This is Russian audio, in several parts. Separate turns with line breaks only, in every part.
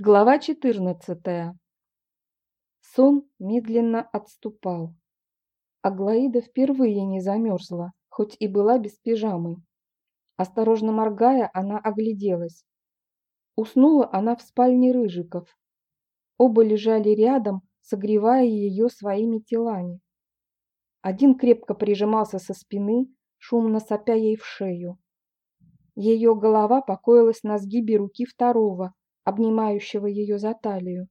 Глава 14. Сон медленно отступал. Аглаида впервые не замерзла, хоть и была без пижамы. Осторожно моргая, она огляделась. Уснула она в спальне Рыжиков. Оба лежали рядом, согревая ее своими телами. Один крепко прижимался со спины, шумно сопя ей в шею. Ее голова покоилась на сгибе руки второго, обнимающего ее за талию.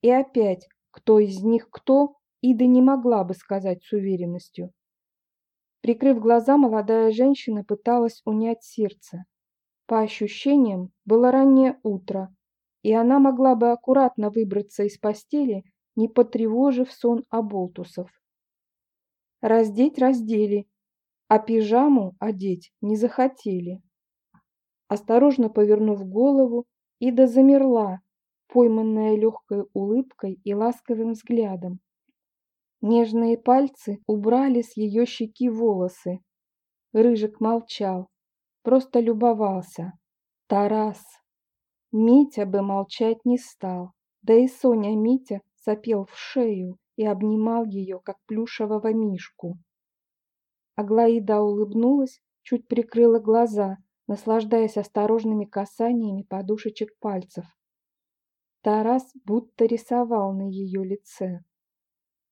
И опять, кто из них кто, Ида не могла бы сказать с уверенностью. Прикрыв глаза, молодая женщина пыталась унять сердце. По ощущениям, было раннее утро, и она могла бы аккуратно выбраться из постели, не потревожив сон оболтусов. Раздеть раздели, а пижаму одеть не захотели. Осторожно повернув голову, Ида замерла, пойманная легкой улыбкой и ласковым взглядом. Нежные пальцы убрали с ее щеки волосы. Рыжик молчал, просто любовался. Тарас. Митя бы молчать не стал, да и Соня Митя сопел в шею и обнимал ее, как плюшевого мишку. Аглаида улыбнулась, чуть прикрыла глаза – наслаждаясь осторожными касаниями подушечек пальцев. Тарас будто рисовал на ее лице.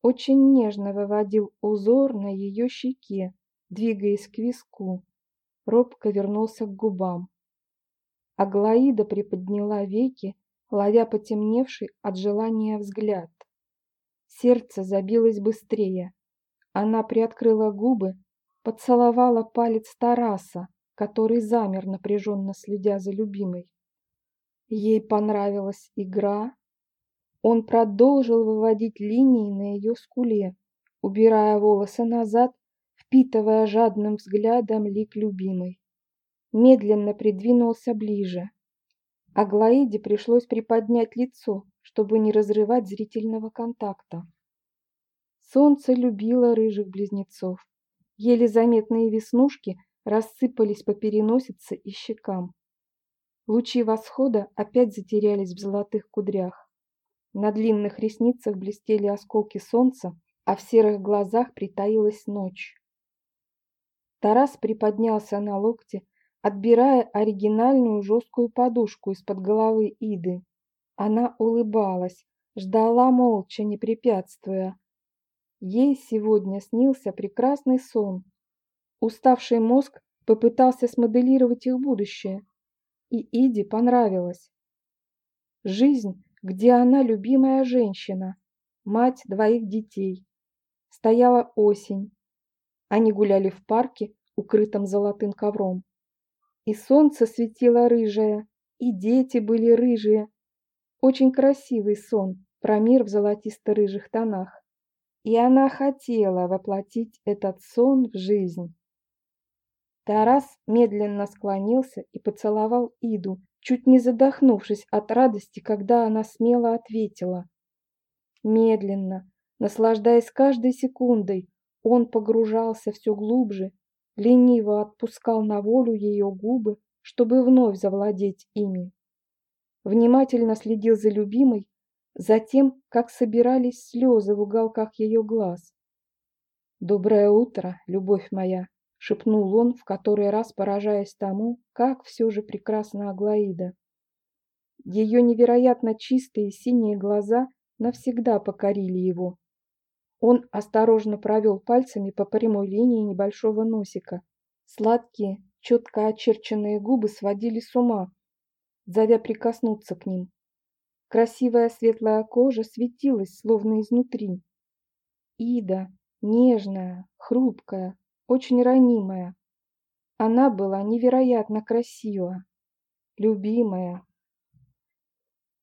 Очень нежно выводил узор на ее щеке, двигаясь к виску. Робко вернулся к губам. Аглаида приподняла веки, ловя потемневший от желания взгляд. Сердце забилось быстрее. Она приоткрыла губы, поцеловала палец Тараса, который замер, напряженно следя за любимой. Ей понравилась игра. Он продолжил выводить линии на ее скуле, убирая волосы назад, впитывая жадным взглядом лик любимой. Медленно придвинулся ближе. Аглаиде пришлось приподнять лицо, чтобы не разрывать зрительного контакта. Солнце любило рыжих близнецов. Еле заметные веснушки – рассыпались по переносице и щекам. Лучи восхода опять затерялись в золотых кудрях. На длинных ресницах блестели осколки солнца, а в серых глазах притаилась ночь. Тарас приподнялся на локте, отбирая оригинальную жесткую подушку из-под головы Иды. Она улыбалась, ждала молча, не препятствуя. Ей сегодня снился прекрасный сон, Уставший мозг попытался смоделировать их будущее, и Иде понравилось. Жизнь, где она любимая женщина, мать двоих детей. Стояла осень. Они гуляли в парке, укрытом золотым ковром. И солнце светило рыжее, и дети были рыжие. Очень красивый сон про мир в золотисто-рыжих тонах. И она хотела воплотить этот сон в жизнь. Тарас медленно склонился и поцеловал Иду, чуть не задохнувшись от радости, когда она смело ответила. Медленно, наслаждаясь каждой секундой, он погружался все глубже, лениво отпускал на волю ее губы, чтобы вновь завладеть ими. Внимательно следил за любимой, за тем, как собирались слезы в уголках ее глаз. «Доброе утро, любовь моя!» Шепнул он, в который раз поражаясь тому, как все же прекрасна Аглаида. Ее невероятно чистые синие глаза навсегда покорили его. Он осторожно провел пальцами по прямой линии небольшого носика. Сладкие, четко очерченные губы сводили с ума, зовя прикоснуться к ним. Красивая светлая кожа светилась, словно изнутри. Ида, нежная, хрупкая, очень ранимая. Она была невероятно красива, любимая.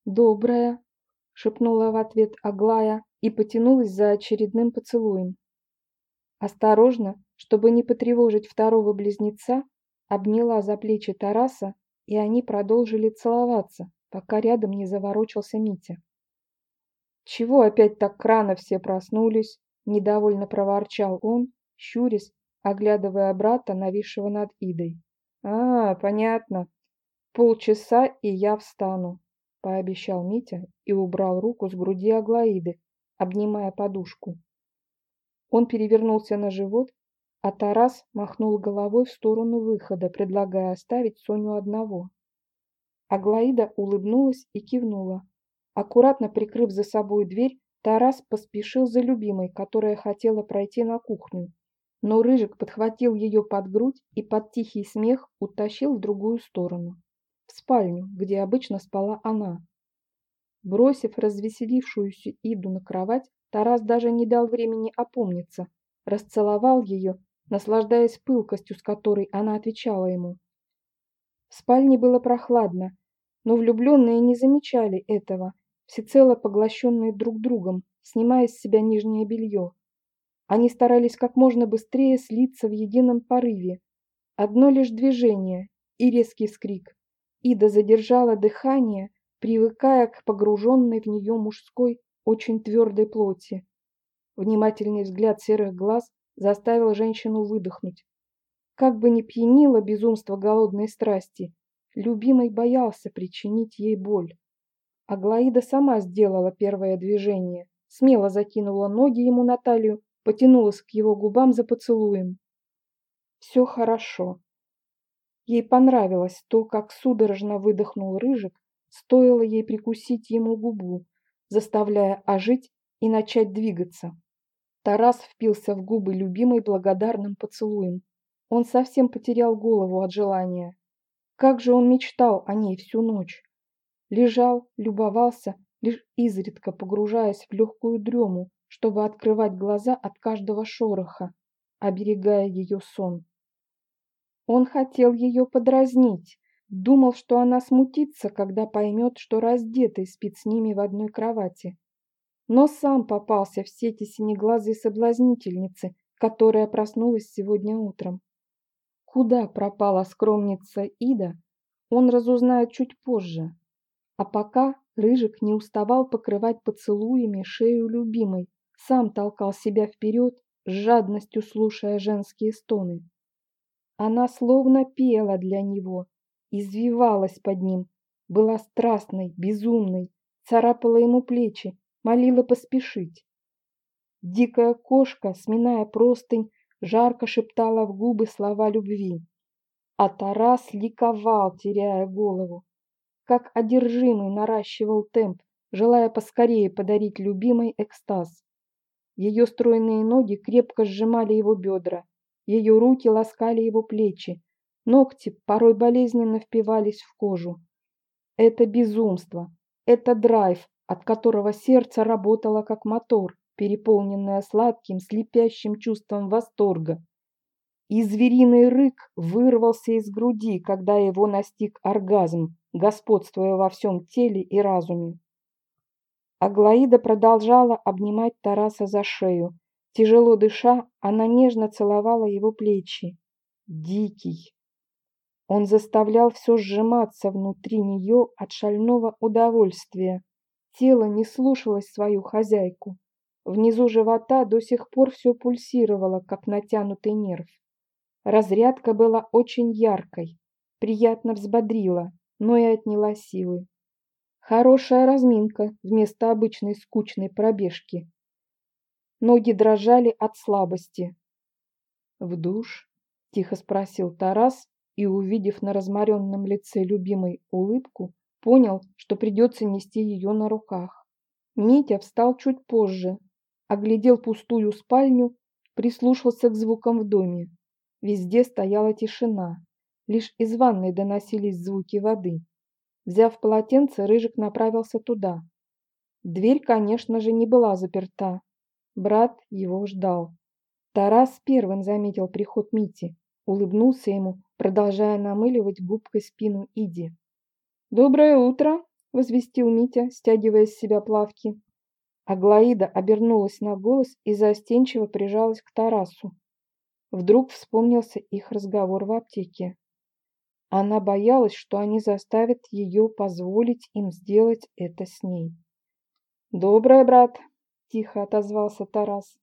«Добрая», — шепнула в ответ Аглая и потянулась за очередным поцелуем. Осторожно, чтобы не потревожить второго близнеца, обняла за плечи Тараса, и они продолжили целоваться, пока рядом не заворочился Митя. «Чего опять так рано все проснулись?» – недовольно проворчал он, щурясь оглядывая брата, нависшего над Идой. «А, понятно. Полчаса, и я встану. — пообещал Митя и убрал руку с груди Аглаиды, обнимая подушку. Он перевернулся на живот, а Тарас махнул головой в сторону выхода, предлагая оставить Соню одного. Аглаида улыбнулась и кивнула. Аккуратно прикрыв за собой дверь, Тарас поспешил за любимой, которая хотела пройти на кухню. Но Рыжик подхватил ее под грудь и под тихий смех утащил в другую сторону, в спальню, где обычно спала она. Бросив развеселившуюся Иду на кровать, Тарас даже не дал времени опомниться, расцеловал ее, наслаждаясь пылкостью, с которой она отвечала ему. В спальне было прохладно, но влюбленные не замечали этого, всецело поглощенные друг другом, снимая с себя нижнее белье. Они старались как можно быстрее слиться в едином порыве. Одно лишь движение и резкий вскрик. Ида задержала дыхание, привыкая к погруженной в нее мужской, очень твердой плоти. Внимательный взгляд серых глаз заставил женщину выдохнуть. Как бы ни пьянило безумство голодной страсти, любимый боялся причинить ей боль. Аглаида сама сделала первое движение, смело закинула ноги ему на талию, потянулась к его губам за поцелуем. Все хорошо. Ей понравилось то, как судорожно выдохнул Рыжик, стоило ей прикусить ему губу, заставляя ожить и начать двигаться. Тарас впился в губы любимой благодарным поцелуем. Он совсем потерял голову от желания. Как же он мечтал о ней всю ночь. Лежал, любовался, лишь изредка погружаясь в легкую дрему, чтобы открывать глаза от каждого шороха, оберегая ее сон. Он хотел ее подразнить, думал, что она смутится, когда поймет, что раздетый спит с ними в одной кровати но сам попался в сети синеглазой соблазнительницы, которая проснулась сегодня утром. Куда пропала скромница Ида, он разузнает чуть позже. А пока Рыжик не уставал покрывать поцелуями шею любимой, сам толкал себя вперед, с жадностью слушая женские стоны. Она словно пела для него, извивалась под ним, была страстной, безумной, царапала ему плечи, молила поспешить. Дикая кошка, сминая простынь, жарко шептала в губы слова любви. А Тарас ликовал, теряя голову. Как одержимый наращивал темп, желая поскорее подарить любимой экстаз. Ее стройные ноги крепко сжимали его бедра, ее руки ласкали его плечи, ногти порой болезненно впивались в кожу. Это безумство, это драйв, от которого сердце работало как мотор, переполненное сладким, слепящим чувством восторга. И звериный рык вырвался из груди, когда его настиг оргазм, господствуя во всем теле и разуме. Аглаида продолжала обнимать Тараса за шею. Тяжело дыша, она нежно целовала его плечи. Дикий. Он заставлял все сжиматься внутри нее от шального удовольствия. Тело не слушалось свою хозяйку. Внизу живота до сих пор все пульсировало, как натянутый нерв. Разрядка была очень яркой, приятно взбодрила, но и отняла силы. Хорошая разминка вместо обычной скучной пробежки. Ноги дрожали от слабости. «В душ?» – тихо спросил Тарас и, увидев на разморенном лице любимой улыбку, Понял, что придется нести ее на руках. Митя встал чуть позже, оглядел пустую спальню, прислушался к звукам в доме. Везде стояла тишина, лишь из ванной доносились звуки воды. Взяв полотенце, Рыжик направился туда. Дверь, конечно же, не была заперта. Брат его ждал. Тарас первым заметил приход Мити, улыбнулся ему, продолжая намыливать губкой спину Иди. «Доброе утро!» – возвестил Митя, стягивая с себя плавки. Аглаида обернулась на голос и застенчиво прижалась к Тарасу. Вдруг вспомнился их разговор в аптеке. Она боялась, что они заставят ее позволить им сделать это с ней. «Доброе, брат!» – тихо отозвался Тарас.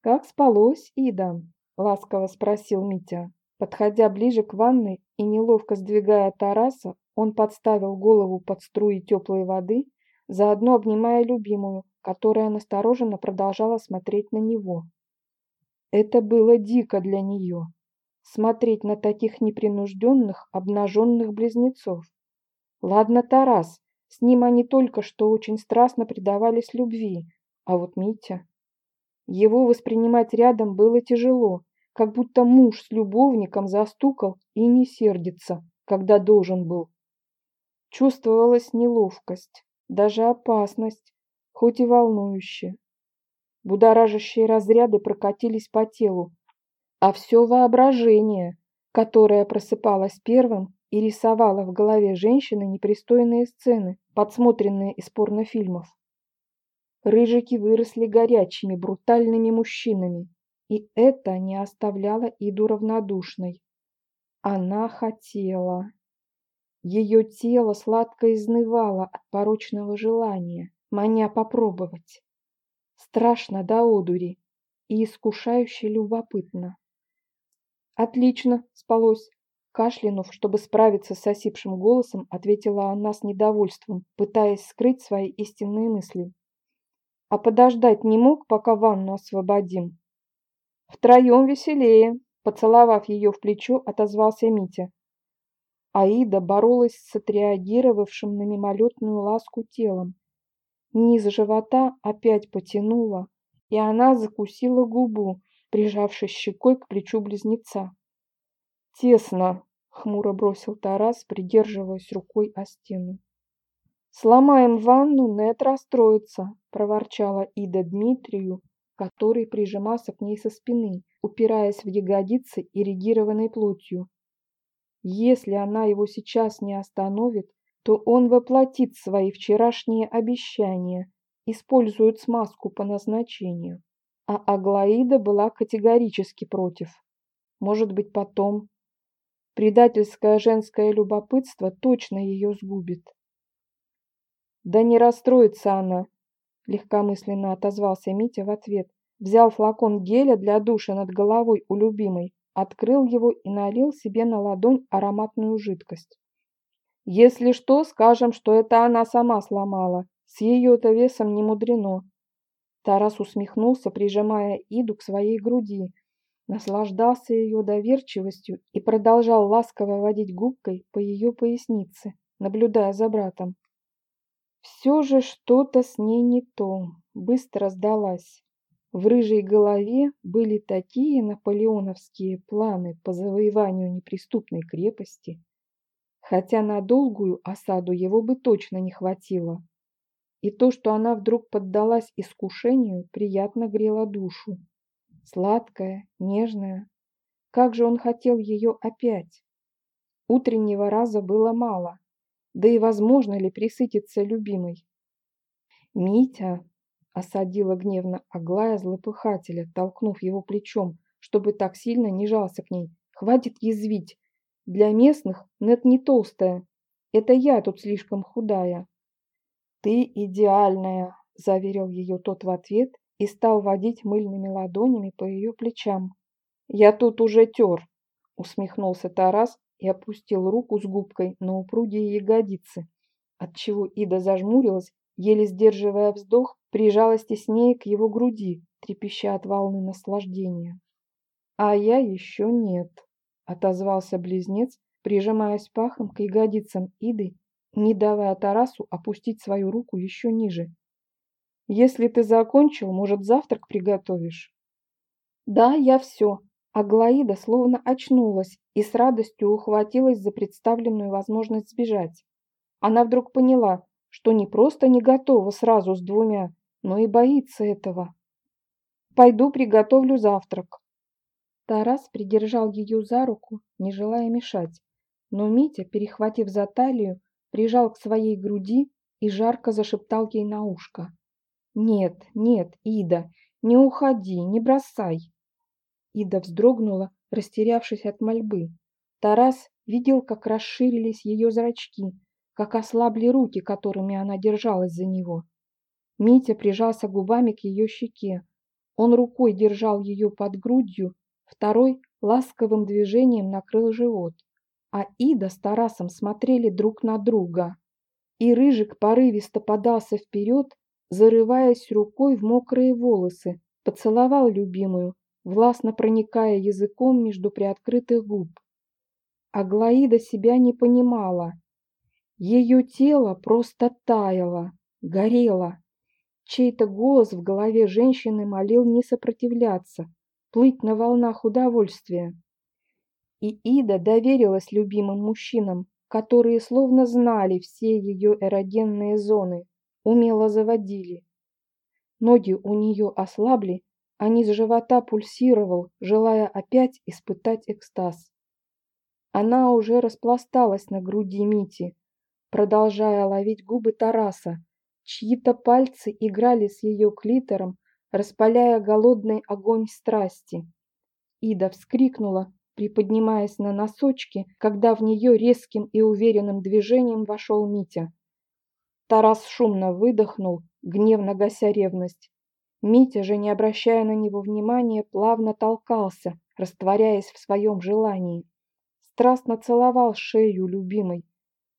«Как спалось, Ида?» – ласково спросил Митя. Подходя ближе к ванной и неловко сдвигая Тараса, он подставил голову под струи теплой воды, заодно обнимая любимую, которая настороженно продолжала смотреть на него. Это было дико для нее — смотреть на таких непринужденных, обнаженных близнецов. Ладно, Тарас, с ним они только что очень страстно предавались любви, а вот Митя... Его воспринимать рядом было тяжело, как будто муж с любовником застукал и не сердится, когда должен был. Чувствовалась неловкость, даже опасность, хоть и волнующе. Будоражащие разряды прокатились по телу, а все воображение, которое просыпалось первым и рисовало в голове женщины непристойные сцены, подсмотренные из порнофильмов. Рыжики выросли горячими, брутальными мужчинами, и это не оставляло Иду равнодушной. Она хотела. Ее тело сладко изнывало от порочного желания, маня попробовать. Страшно до одури и искушающе любопытно. «Отлично!» — спалось. Кашлянув, чтобы справиться с осипшим голосом, ответила она с недовольством, пытаясь скрыть свои истинные мысли. «А подождать не мог, пока ванну освободим?» «Втроем веселее!» — поцеловав ее в плечо, отозвался Митя. Аида боролась с отреагировавшим на мимолетную ласку телом. Низ живота опять потянула, и она закусила губу, прижавшись щекой к плечу близнеца. «Тесно!» — хмуро бросил Тарас, придерживаясь рукой о стену. «Сломаем ванну, Нет расстроится», — проворчала Ида Дмитрию, который прижимался к ней со спины, упираясь в ягодицы ирригированной плотью. Если она его сейчас не остановит, то он воплотит свои вчерашние обещания, использует смазку по назначению. А Аглаида была категорически против. Может быть, потом. Предательское женское любопытство точно ее сгубит. Да не расстроится она, легкомысленно отозвался Митя в ответ. Взял флакон геля для душа над головой у любимой, открыл его и налил себе на ладонь ароматную жидкость. Если что, скажем, что это она сама сломала. С ее-то весом не мудрено. Тарас усмехнулся, прижимая Иду к своей груди, наслаждался ее доверчивостью и продолжал ласково водить губкой по ее пояснице, наблюдая за братом. Все же что-то с ней не то, быстро сдалась. В рыжей голове были такие наполеоновские планы по завоеванию неприступной крепости, хотя на долгую осаду его бы точно не хватило. И то, что она вдруг поддалась искушению, приятно грело душу. Сладкая, нежная. Как же он хотел ее опять! Утреннего раза было мало, да и возможно ли присытиться любимой? «Митя!» осадила гневно Аглая злопыхателя, толкнув его плечом, чтобы так сильно не жался к ней. «Хватит язвить! Для местных нет не толстая. Это я тут слишком худая». «Ты идеальная!» – заверил ее тот в ответ и стал водить мыльными ладонями по ее плечам. «Я тут уже тер!» – усмехнулся Тарас и опустил руку с губкой на упругие ягодицы, отчего Ида зажмурилась еле сдерживая вздох, прижалась теснее к его груди, трепеща от волны наслаждения. «А я еще нет», — отозвался близнец, прижимаясь пахом к ягодицам Иды, не давая Тарасу опустить свою руку еще ниже. «Если ты закончил, может, завтрак приготовишь?» «Да, я все», Аглаида словно очнулась и с радостью ухватилась за представленную возможность сбежать. Она вдруг поняла, что не просто не готова сразу с двумя, но и боится этого. «Пойду приготовлю завтрак». Тарас придержал ее за руку, не желая мешать, но Митя, перехватив за талию, прижал к своей груди и жарко зашептал ей на ушко. «Нет, нет, Ида, не уходи, не бросай!» Ида вздрогнула, растерявшись от мольбы. Тарас видел, как расширились ее зрачки, как ослабли руки, которыми она держалась за него. Митя прижался губами к ее щеке. Он рукой держал ее под грудью, второй ласковым движением накрыл живот. А Ида с Тарасом смотрели друг на друга. И Рыжик порывисто подался вперед, зарываясь рукой в мокрые волосы, поцеловал любимую, властно проникая языком между приоткрытых губ. Аглаида себя не понимала. Ее тело просто таяло, горело. Чей-то голос в голове женщины молил не сопротивляться, плыть на волнах удовольствия. И Ида доверилась любимым мужчинам, которые словно знали все ее эрогенные зоны, умело заводили. Ноги у нее ослабли, а низ живота пульсировал, желая опять испытать экстаз. Она уже распласталась на груди Мити, продолжая ловить губы Тараса. Чьи-то пальцы играли с ее клитором, распаляя голодный огонь страсти. Ида вскрикнула, приподнимаясь на носочки, когда в нее резким и уверенным движением вошел Митя. Тарас шумно выдохнул, гневно гася ревность. Митя же, не обращая на него внимания, плавно толкался, растворяясь в своем желании. Страстно целовал шею любимой,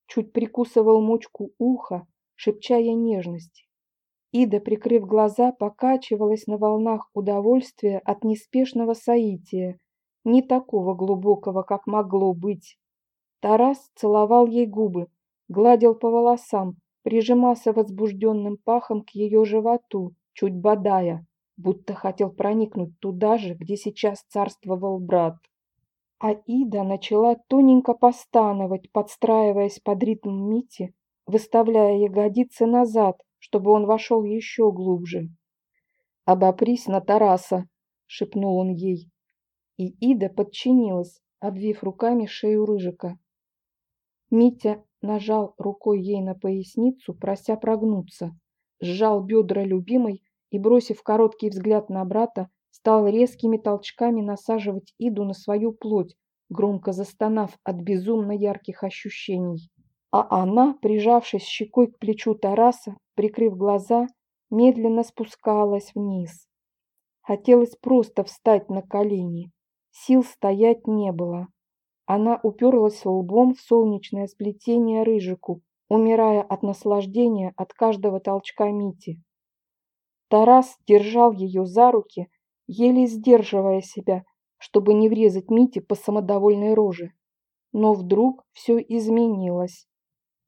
чуть прикусывал мочку уха, шепча ей нежности. Ида, прикрыв глаза, покачивалась на волнах удовольствия от неспешного соития, не такого глубокого, как могло быть. Тарас целовал ей губы, гладил по волосам, прижимался возбужденным пахом к ее животу, чуть бодая, будто хотел проникнуть туда же, где сейчас царствовал брат. А Ида начала тоненько постановать, подстраиваясь под ритм Мити, выставляя ягодицы назад, чтобы он вошел еще глубже. «Обопрись на Тараса!» — шепнул он ей. И Ида подчинилась, обвив руками шею Рыжика. Митя нажал рукой ей на поясницу, прося прогнуться, сжал бедра любимой и, бросив короткий взгляд на брата, стал резкими толчками насаживать Иду на свою плоть, громко застонав от безумно ярких ощущений. А она, прижавшись щекой к плечу Тараса, прикрыв глаза, медленно спускалась вниз. Хотелось просто встать на колени. Сил стоять не было. Она уперлась лбом в солнечное сплетение рыжику, умирая от наслаждения от каждого толчка Мити. Тарас держал ее за руки, еле сдерживая себя, чтобы не врезать Мите по самодовольной роже. Но вдруг все изменилось.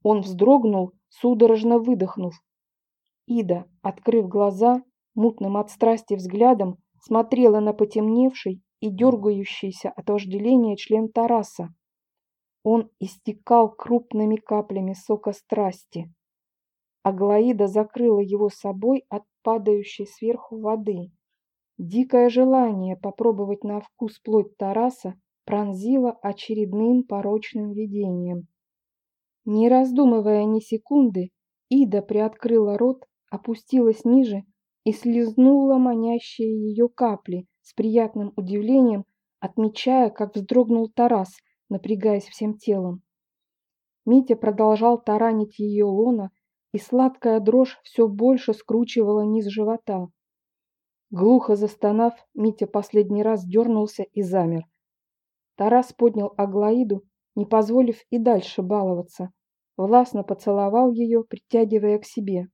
Он вздрогнул, судорожно выдохнув. Ида, открыв глаза, мутным от страсти взглядом, смотрела на потемневший и дергающийся от вожделения член Тараса. Он истекал крупными каплями сока страсти. Аглаида закрыла его собой от падающей сверху воды. Дикое желание попробовать на вкус плоть Тараса пронзило очередным порочным видением. Не раздумывая ни секунды, Ида приоткрыла рот, опустилась ниже и слезнула манящие ее капли, с приятным удивлением отмечая, как вздрогнул Тарас, напрягаясь всем телом. Митя продолжал таранить ее лона, и сладкая дрожь все больше скручивала низ живота. Глухо застонав, Митя последний раз дернулся и замер. Тарас поднял Аглаиду, не позволив и дальше баловаться, властно поцеловал ее, притягивая к себе.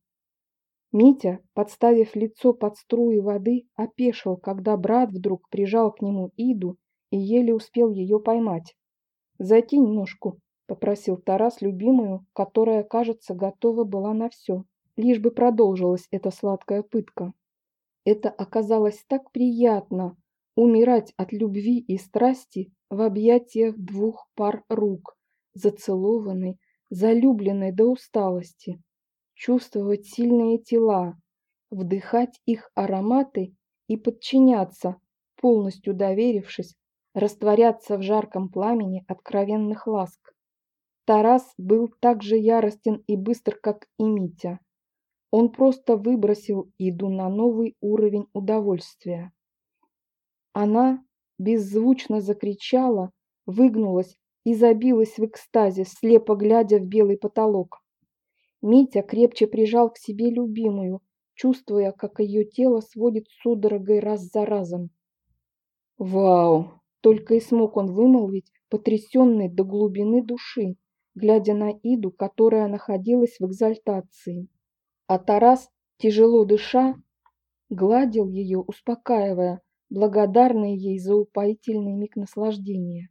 Митя, подставив лицо под струи воды, опешил, когда брат вдруг прижал к нему Иду и еле успел ее поймать. «Закинь ножку», — попросил Тарас любимую, которая, кажется, готова была на все, лишь бы продолжилась эта сладкая пытка. Это оказалось так приятно — умирать от любви и страсти в объятиях двух пар рук, зацелованной, залюбленной до усталости чувствовать сильные тела, вдыхать их ароматы и подчиняться, полностью доверившись, растворяться в жарком пламени откровенных ласк. Тарас был так же яростен и быстр, как и Митя. Он просто выбросил Иду на новый уровень удовольствия. Она беззвучно закричала, выгнулась и забилась в экстазе, слепо глядя в белый потолок. Митя крепче прижал к себе любимую, чувствуя, как ее тело сводит судорогой раз за разом. «Вау!» — только и смог он вымолвить, потрясенный до глубины души, глядя на Иду, которая находилась в экзальтации. А Тарас, тяжело дыша, гладил ее, успокаивая, благодарный ей за упоительный миг наслаждения.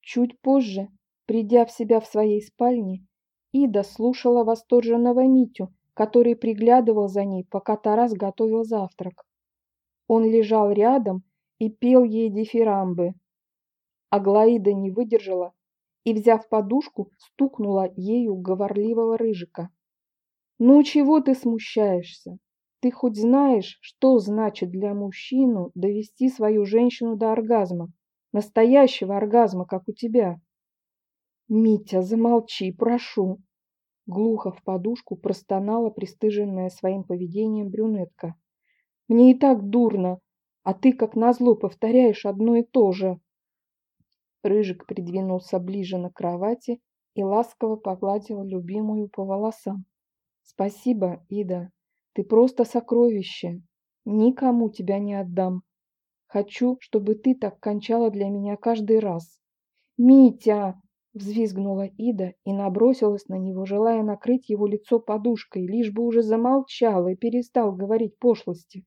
Чуть позже, придя в себя в своей спальне, Ида слушала восторженного Митю, который приглядывал за ней, пока Тарас готовил завтрак. Он лежал рядом и пел ей дифирамбы. Аглаида не выдержала и, взяв подушку, стукнула ею говорливого рыжика. «Ну чего ты смущаешься? Ты хоть знаешь, что значит для мужчину довести свою женщину до оргазма? Настоящего оргазма, как у тебя?» «Митя, замолчи, прошу!» Глухо в подушку простонала пристыженная своим поведением брюнетка. «Мне и так дурно, а ты, как назло, повторяешь одно и то же!» Рыжик придвинулся ближе на кровати и ласково погладил любимую по волосам. «Спасибо, Ида, ты просто сокровище. Никому тебя не отдам. Хочу, чтобы ты так кончала для меня каждый раз». «Митя!» — взвизгнула Ида и набросилась на него, желая накрыть его лицо подушкой, лишь бы уже замолчал и перестал говорить пошлости.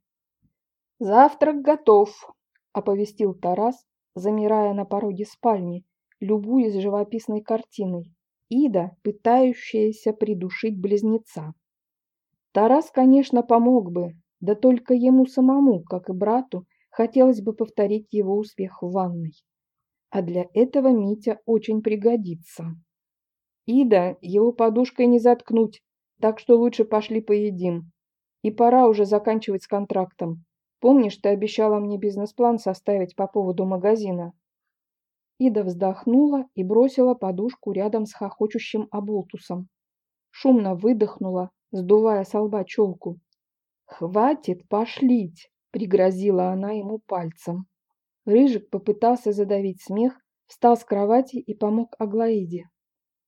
«Завтрак готов», — оповестил Тарас, замирая на пороге спальни, любуясь живописной картиной. Ида, пытающаяся придушить близнеца. Тарас, конечно, помог бы, да только ему самому, как и брату, хотелось бы повторить его успех в ванной. А для этого Митя очень пригодится. Ида, его подушкой не заткнуть, так что лучше пошли поедим. И пора уже заканчивать с контрактом. Помнишь, ты обещала мне бизнес-план составить по поводу магазина?» Ида вздохнула и бросила подушку рядом с хохочущим оболтусом. Шумно выдохнула, сдувая с лба челку. «Хватит пошлить!» — пригрозила она ему пальцем. Рыжик попытался задавить смех, встал с кровати и помог Аглаиде.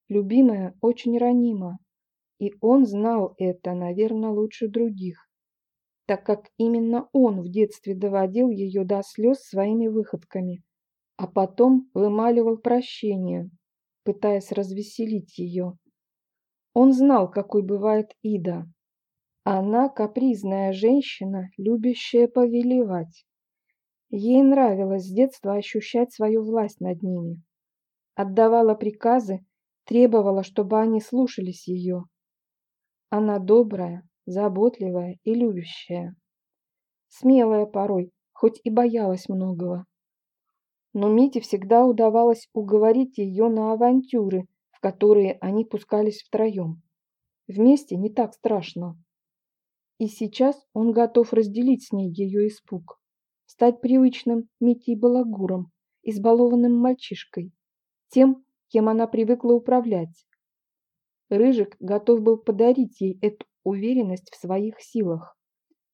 Любимая очень ранима, и он знал это, наверное, лучше других так как именно он в детстве доводил ее до слез своими выходками, а потом вымаливал прощение, пытаясь развеселить ее. Он знал, какой бывает Ида. Она капризная женщина, любящая повелевать. Ей нравилось с детства ощущать свою власть над ними. Отдавала приказы, требовала, чтобы они слушались ее. Она добрая, заботливая и любящая. Смелая порой, хоть и боялась многого. Но Мите всегда удавалось уговорить ее на авантюры, в которые они пускались втроем. Вместе не так страшно. И сейчас он готов разделить с ней ее испуг, стать привычным Митей Балагуром, избалованным мальчишкой, тем, кем она привыкла управлять. Рыжик готов был подарить ей эту уверенность в своих силах,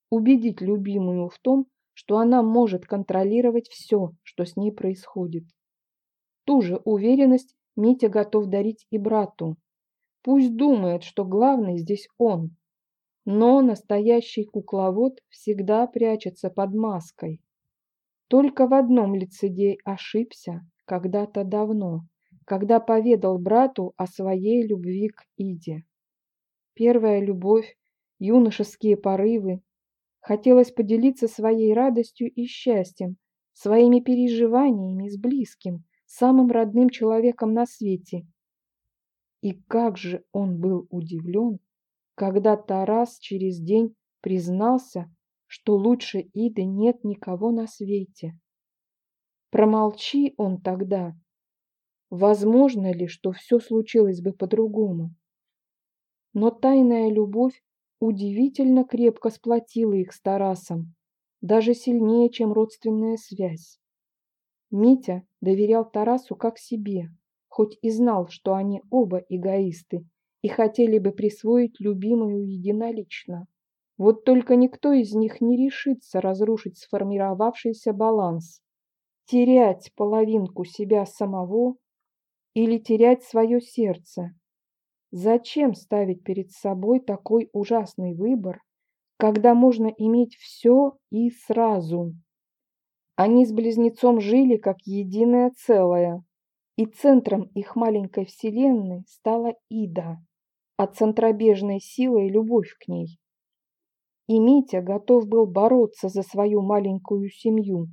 убедить любимую в том, что она может контролировать все, что с ней происходит. Ту же уверенность Митя готов дарить и брату. Пусть думает, что главный здесь он. Но настоящий кукловод всегда прячется под маской. Только в одном лицедей ошибся когда-то давно, когда поведал брату о своей любви к Иде. Первая любовь, юношеские порывы. Хотелось поделиться своей радостью и счастьем, своими переживаниями с близким, самым родным человеком на свете. И как же он был удивлен, когда Тарас через день признался, что лучше Иды нет никого на свете. Промолчи он тогда. Возможно ли, что все случилось бы по-другому? но тайная любовь удивительно крепко сплотила их с Тарасом, даже сильнее, чем родственная связь. Митя доверял Тарасу как себе, хоть и знал, что они оба эгоисты и хотели бы присвоить любимую единолично. Вот только никто из них не решится разрушить сформировавшийся баланс. Терять половинку себя самого или терять свое сердце, Зачем ставить перед собой такой ужасный выбор, когда можно иметь все и сразу? Они с близнецом жили как единое целое, И центром их маленькой вселенной стала Ида, а центробежной силой любовь к ней. И Митя готов был бороться за свою маленькую семью,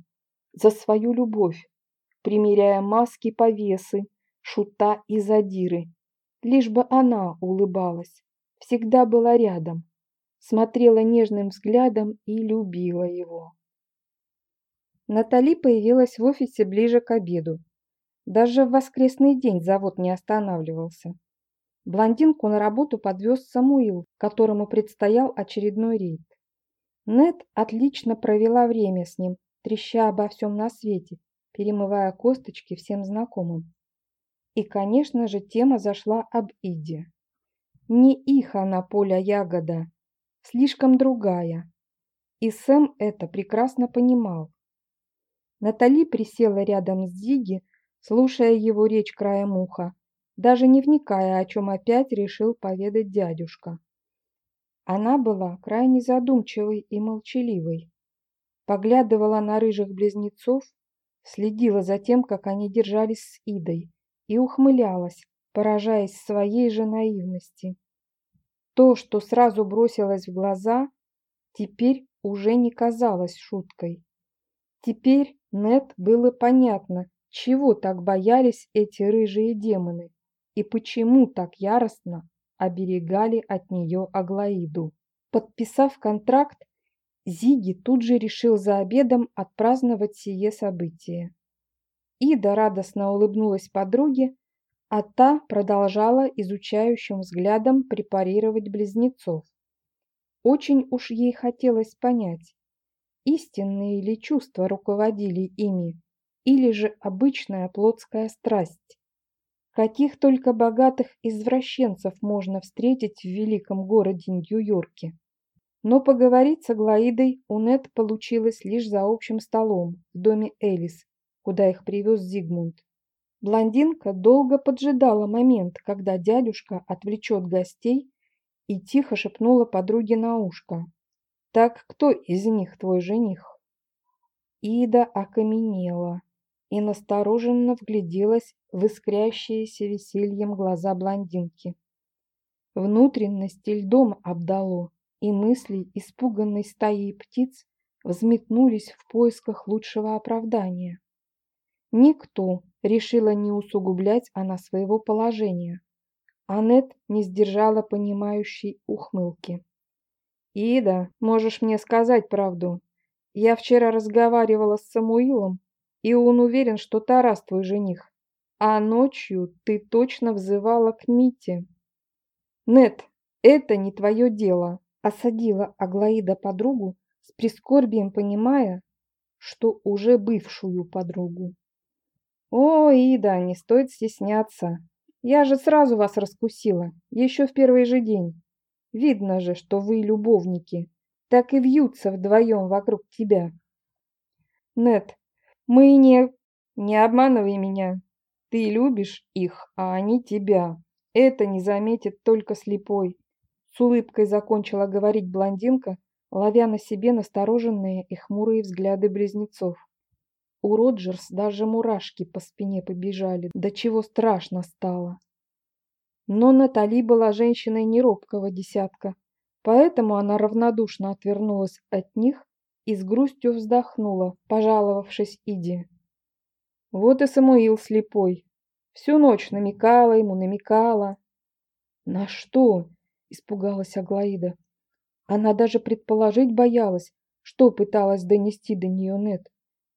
за свою любовь, примеряя маски повесы, шута и задиры, лишь бы она улыбалась, всегда была рядом, смотрела нежным взглядом и любила его. Натали появилась в офисе ближе к обеду. Даже в воскресный день завод не останавливался. Блондинку на работу подвез Самуил, которому предстоял очередной рейд. Нет отлично провела время с ним, треща обо всем на свете, перемывая косточки всем знакомым. И, конечно же, тема зашла об Иде. Не их она, Поля Ягода, слишком другая. И Сэм это прекрасно понимал. Натали присела рядом с Зиги, слушая его речь краем уха, даже не вникая, о чем опять решил поведать дядюшка. Она была крайне задумчивой и молчаливой. Поглядывала на рыжих близнецов, следила за тем, как они держались с Идой, и ухмылялась, поражаясь своей же наивности. То, что сразу бросилось в глаза, теперь уже не казалось шуткой. Теперь Нет было понятно, чего так боялись эти рыжие демоны и почему так яростно оберегали от нее Аглаиду. Подписав контракт, Зиги тут же решил за обедом отпраздновать сие событие. Ида радостно улыбнулась подруге, а та продолжала изучающим взглядом препарировать близнецов. Очень уж ей хотелось понять, истинные ли чувства руководили ими, или же обычная плотская страсть. Каких только богатых извращенцев можно встретить в великом городе Нью-Йорке. Но поговорить с Аглаидой у Нет получилось лишь за общим столом в доме Элис, куда их привез Зигмунд. Блондинка долго поджидала момент, когда дядюшка отвлечет гостей и тихо шепнула подруге на ушко. «Так кто из них твой жених?» Ида окаменела и настороженно вгляделась в искрящиеся весельем глаза блондинки. Внутренности льдом обдало, и мысли испуганной стаи птиц взметнулись в поисках лучшего оправдания. Никто решила не усугублять она своего положения. Аннет не сдержала понимающей ухмылки. «Ида, можешь мне сказать правду? Я вчера разговаривала с Самуилом, и он уверен, что Тарас твой жених. А ночью ты точно взывала к Мите». «Нет, это не твое дело», — осадила Аглаида подругу, с прискорбием понимая, что уже бывшую подругу. «О, Ида, не стоит стесняться. Я же сразу вас раскусила, еще в первый же день. Видно же, что вы любовники, так и вьются вдвоем вокруг тебя». «Нет, мы не... не обманывай меня. Ты любишь их, а они тебя. Это не заметит только слепой». С улыбкой закончила говорить блондинка, ловя на себе настороженные и хмурые взгляды близнецов. У Роджерс даже мурашки по спине побежали, до чего страшно стало. Но Натали была женщиной неробкого десятка, поэтому она равнодушно отвернулась от них и с грустью вздохнула, пожаловавшись Иде. Вот и Самуил слепой. Всю ночь намекала ему, намекала. На что? Испугалась Аглаида. Она даже предположить боялась, что пыталась донести до нее Нет.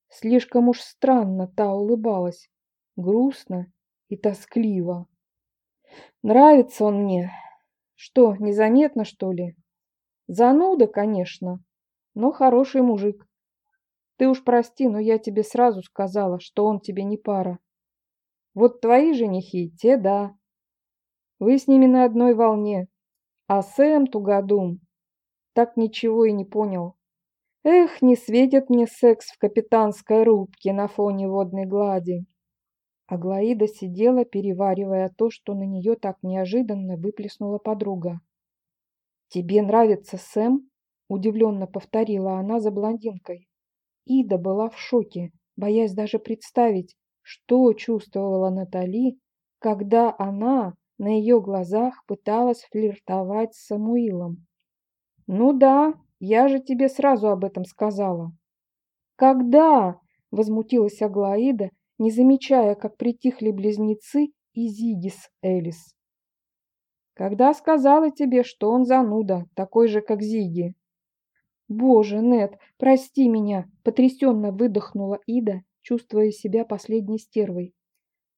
Слишком уж странно та улыбалась, грустно и тоскливо. Нравится он мне. Что, незаметно, что ли? Зануда, конечно, но хороший мужик. Ты уж прости, но я тебе сразу сказала, что он тебе не пара. Вот твои женихи, те да. Вы с ними на одной волне. А Сэм Тугодум так ничего и не понял. Эх, не светит мне секс в капитанской рубке на фоне водной глади. Аглаида сидела, переваривая то, что на нее так неожиданно выплеснула подруга. «Тебе нравится Сэм?» – удивленно повторила она за блондинкой. Ида была в шоке, боясь даже представить, что чувствовала Натали, когда она на ее глазах пыталась флиртовать с Самуилом. «Ну да, я же тебе сразу об этом сказала». «Когда?» – возмутилась Аглаида, не замечая, как притихли близнецы и Зиги с Элис. «Когда сказала тебе, что он зануда, такой же, как Зиги». «Боже, Нет, прости меня!» – потрясенно выдохнула Ида, чувствуя себя последней стервой.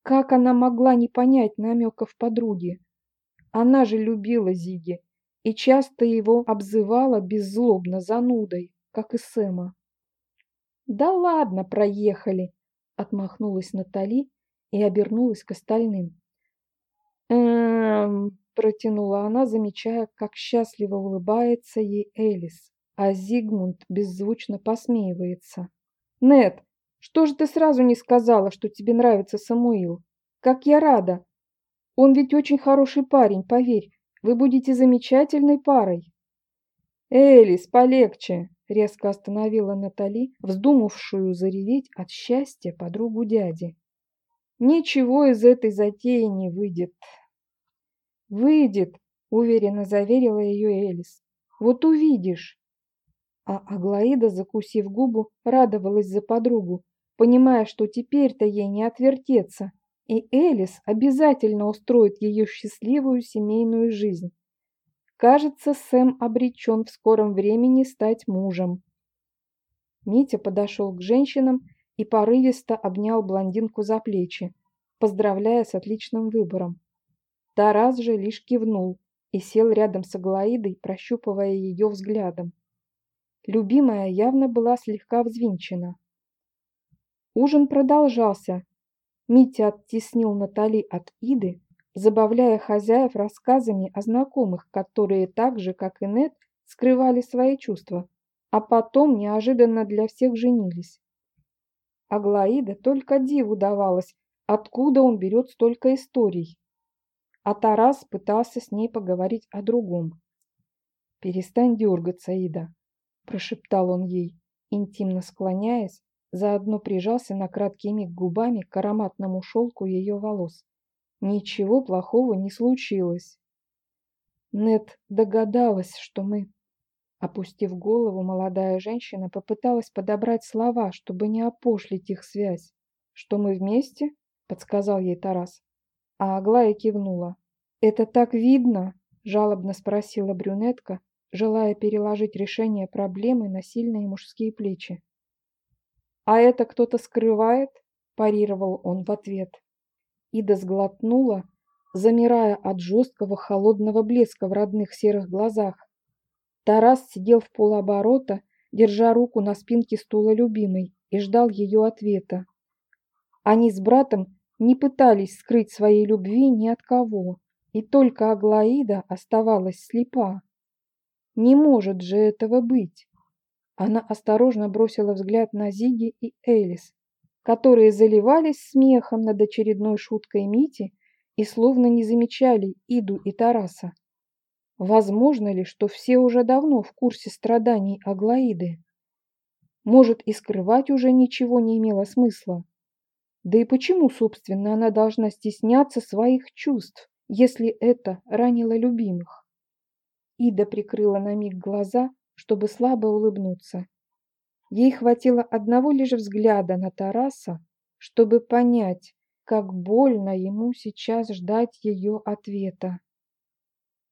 Как она могла не понять намеков подруги? Она же любила Зиги и часто его обзывала беззлобно занудой, как и Сэма. «Да ладно, проехали!» — отмахнулась Натали и обернулась к остальным. «Эм...» — протянула она, замечая, как счастливо улыбается ей Элис, а Зигмунд беззвучно посмеивается. «Нет, что же ты сразу не сказала, что тебе нравится Самуил? Как я рада! Он ведь очень хороший парень, поверь. Вы будете замечательной парой. Элис, полегче, резко остановила Натали, вздумавшую зареветь от счастья подругу дяди. Ничего из этой затеи не выйдет. Выйдет, уверенно заверила ее Элис. Вот увидишь. А Аглаида, закусив губу, радовалась за подругу, понимая, что теперь-то ей не отвертеться, и Элис обязательно устроит ее счастливую семейную жизнь. Кажется, Сэм обречен в скором времени стать мужем. Митя подошел к женщинам и порывисто обнял блондинку за плечи, поздравляя с отличным выбором. Тарас же лишь кивнул и сел рядом с Аглаидой, прощупывая ее взглядом. Любимая явно была слегка взвинчена. Ужин продолжался. Митя оттеснил Натали от Иды, забавляя хозяев рассказами о знакомых, которые так же, как и Нет, скрывали свои чувства, а потом неожиданно для всех женились. Аглаида только диву давалась, откуда он берет столько историй. А Тарас пытался с ней поговорить о другом. «Перестань дергаться, Ида», – прошептал он ей, интимно склоняясь заодно прижался на краткий миг губами к ароматному шелку ее волос. Ничего плохого не случилось. Нет догадалась, что мы... Опустив голову, молодая женщина попыталась подобрать слова, чтобы не опошлить их связь. «Что мы вместе?» — подсказал ей Тарас. А Аглая кивнула. «Это так видно?» — жалобно спросила брюнетка, желая переложить решение проблемы на сильные мужские плечи. «А это кто-то скрывает?» – парировал он в ответ. Ида сглотнула, замирая от жесткого холодного блеска в родных серых глазах. Тарас сидел в полоборота, держа руку на спинке стула любимой, и ждал ее ответа. Они с братом не пытались скрыть своей любви ни от кого, и только Аглаида оставалась слепа. Не может же этого быть. Она осторожно бросила взгляд на Зиги и Элис, которые заливались смехом над очередной шуткой Мити и словно не замечали Иду и Тараса. Возможно ли, что все уже давно в курсе страданий Аглаиды? Может, и скрывать уже ничего не имело смысла? Да и почему, собственно, она должна стесняться своих чувств, если это ранило любимых? Ида прикрыла на миг глаза чтобы слабо улыбнуться. Ей хватило одного лишь взгляда на Тараса, чтобы понять, как больно ему сейчас ждать ее ответа.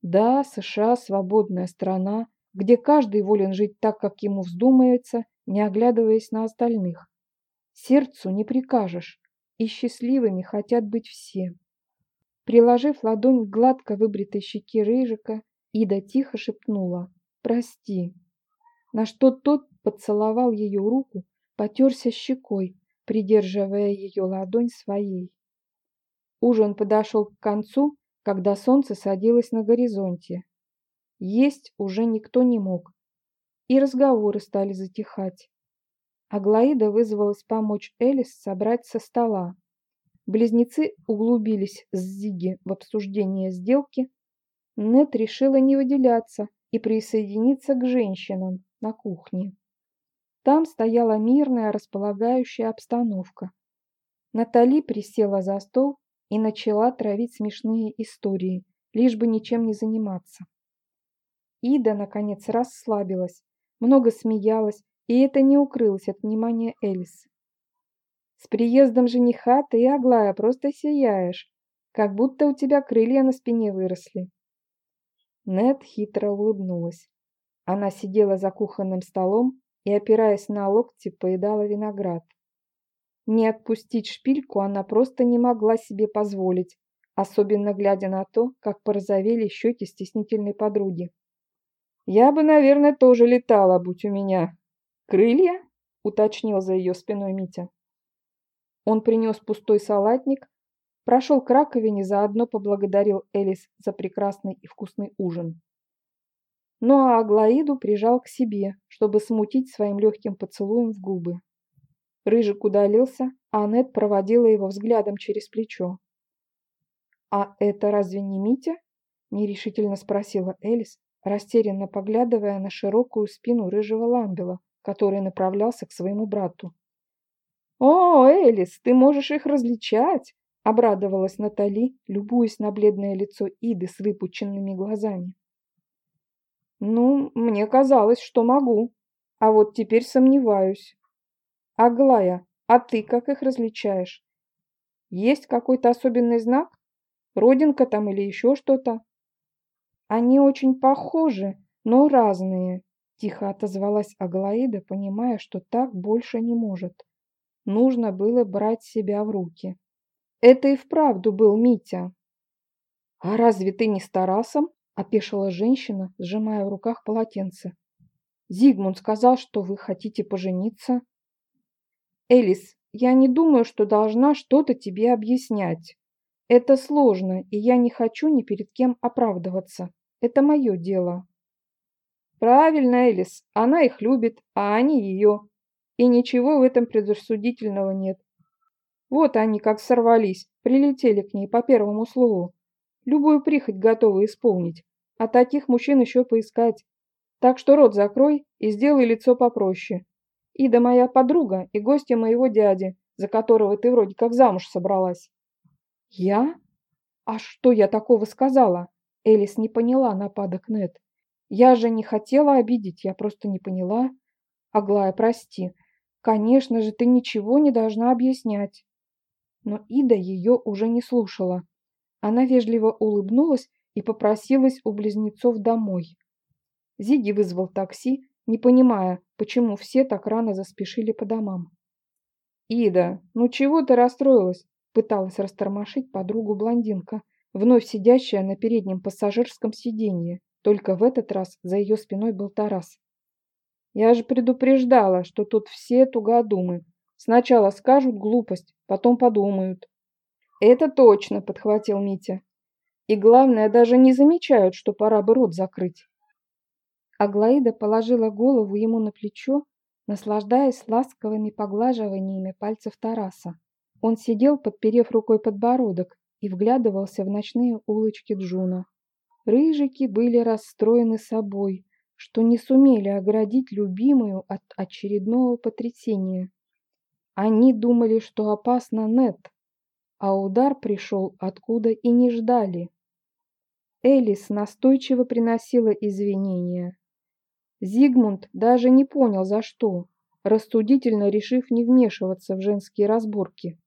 Да, США – свободная страна, где каждый волен жить так, как ему вздумается, не оглядываясь на остальных. Сердцу не прикажешь, и счастливыми хотят быть все. Приложив ладонь к гладко выбритой щеке Рыжика, Ида тихо шепнула прости на что тот поцеловал ее руку потерся щекой придерживая ее ладонь своей. Ужин подошел к концу когда солнце садилось на горизонте. Есть уже никто не мог и разговоры стали затихать. Аглаида вызвалась помочь элис собрать со стола. Близнецы углубились с зиги в обсуждение сделки нет решила не выделяться и присоединиться к женщинам на кухне. Там стояла мирная располагающая обстановка. Натали присела за стол и начала травить смешные истории, лишь бы ничем не заниматься. Ида, наконец, расслабилась, много смеялась, и это не укрылось от внимания Элис. «С приездом жениха ты, Аглая, просто сияешь, как будто у тебя крылья на спине выросли». Нед хитро улыбнулась. Она сидела за кухонным столом и, опираясь на локти, поедала виноград. Не отпустить шпильку она просто не могла себе позволить, особенно глядя на то, как порозовели щеки стеснительной подруги. «Я бы, наверное, тоже летала, будь у меня. Крылья?» — уточнил за ее спиной Митя. Он принес пустой салатник, прошел к раковине, заодно поблагодарил Элис за прекрасный и вкусный ужин. Ну а Аглаиду прижал к себе, чтобы смутить своим легким поцелуем в губы. Рыжик удалился, а Аннет проводила его взглядом через плечо. «А это разве не Митя?» – нерешительно спросила Элис, растерянно поглядывая на широкую спину рыжего ламбела, который направлялся к своему брату. «О, Элис, ты можешь их различать!» – обрадовалась Натали, любуясь на бледное лицо Иды с выпученными глазами. «Ну, мне казалось, что могу, а вот теперь сомневаюсь. Аглая, а ты как их различаешь? Есть какой-то особенный знак? Родинка там или еще что-то? Они очень похожи, но разные, тихо отозвалась Аглаида, понимая, что так больше не может. Нужно было брать себя в руки. Это и вправду был Митя. А разве ты не с Тарасом? опешила женщина, сжимая в руках полотенце. Зигмунд сказал, что вы хотите пожениться. Элис, я не думаю, что должна что-то тебе объяснять. Это сложно, и я не хочу ни перед кем оправдываться. Это мое дело. Правильно, Элис, она их любит, а они ее. И ничего в этом предрассудительного нет. Вот они как сорвались, прилетели к ней по первому слову. Любую прихоть готовы исполнить, а таких мужчин еще поискать. Так что рот закрой и сделай лицо попроще. Ида моя подруга и гостья моего дяди, за которого ты вроде как замуж собралась». «Я? А что я такого сказала?» Элис не поняла нападок Нет. «Я же не хотела обидеть, я просто не поняла. Аглая, прости. Конечно же, ты ничего не должна объяснять». Но Ида ее уже не слушала. Она вежливо улыбнулась и попросилась у близнецов домой. Зиги вызвал такси, не понимая, почему все так рано заспешили по домам. «Ида, ну чего ты расстроилась?» пыталась растормошить подругу блондинка, вновь сидящая на переднем пассажирском сиденье, только в этот раз за ее спиной был Тарас. «Я же предупреждала, что тут все тугодумы. Сначала скажут глупость, потом подумают». «Это точно», — подхватил Митя. «И главное, даже не замечают, что пора бы рот закрыть». Аглаида положила голову ему на плечо, наслаждаясь ласковыми поглаживаниями пальцев Тараса. Он сидел, подперев рукой подбородок, и вглядывался в ночные улочки Джуна. Рыжики были расстроены собой, что не сумели оградить любимую от очередного потрясения. Они думали, что опасно Нет, а удар пришел откуда и не ждали. Элис настойчиво приносила извинения. Зигмунд даже не понял, за что, рассудительно решив не вмешиваться в женские разборки.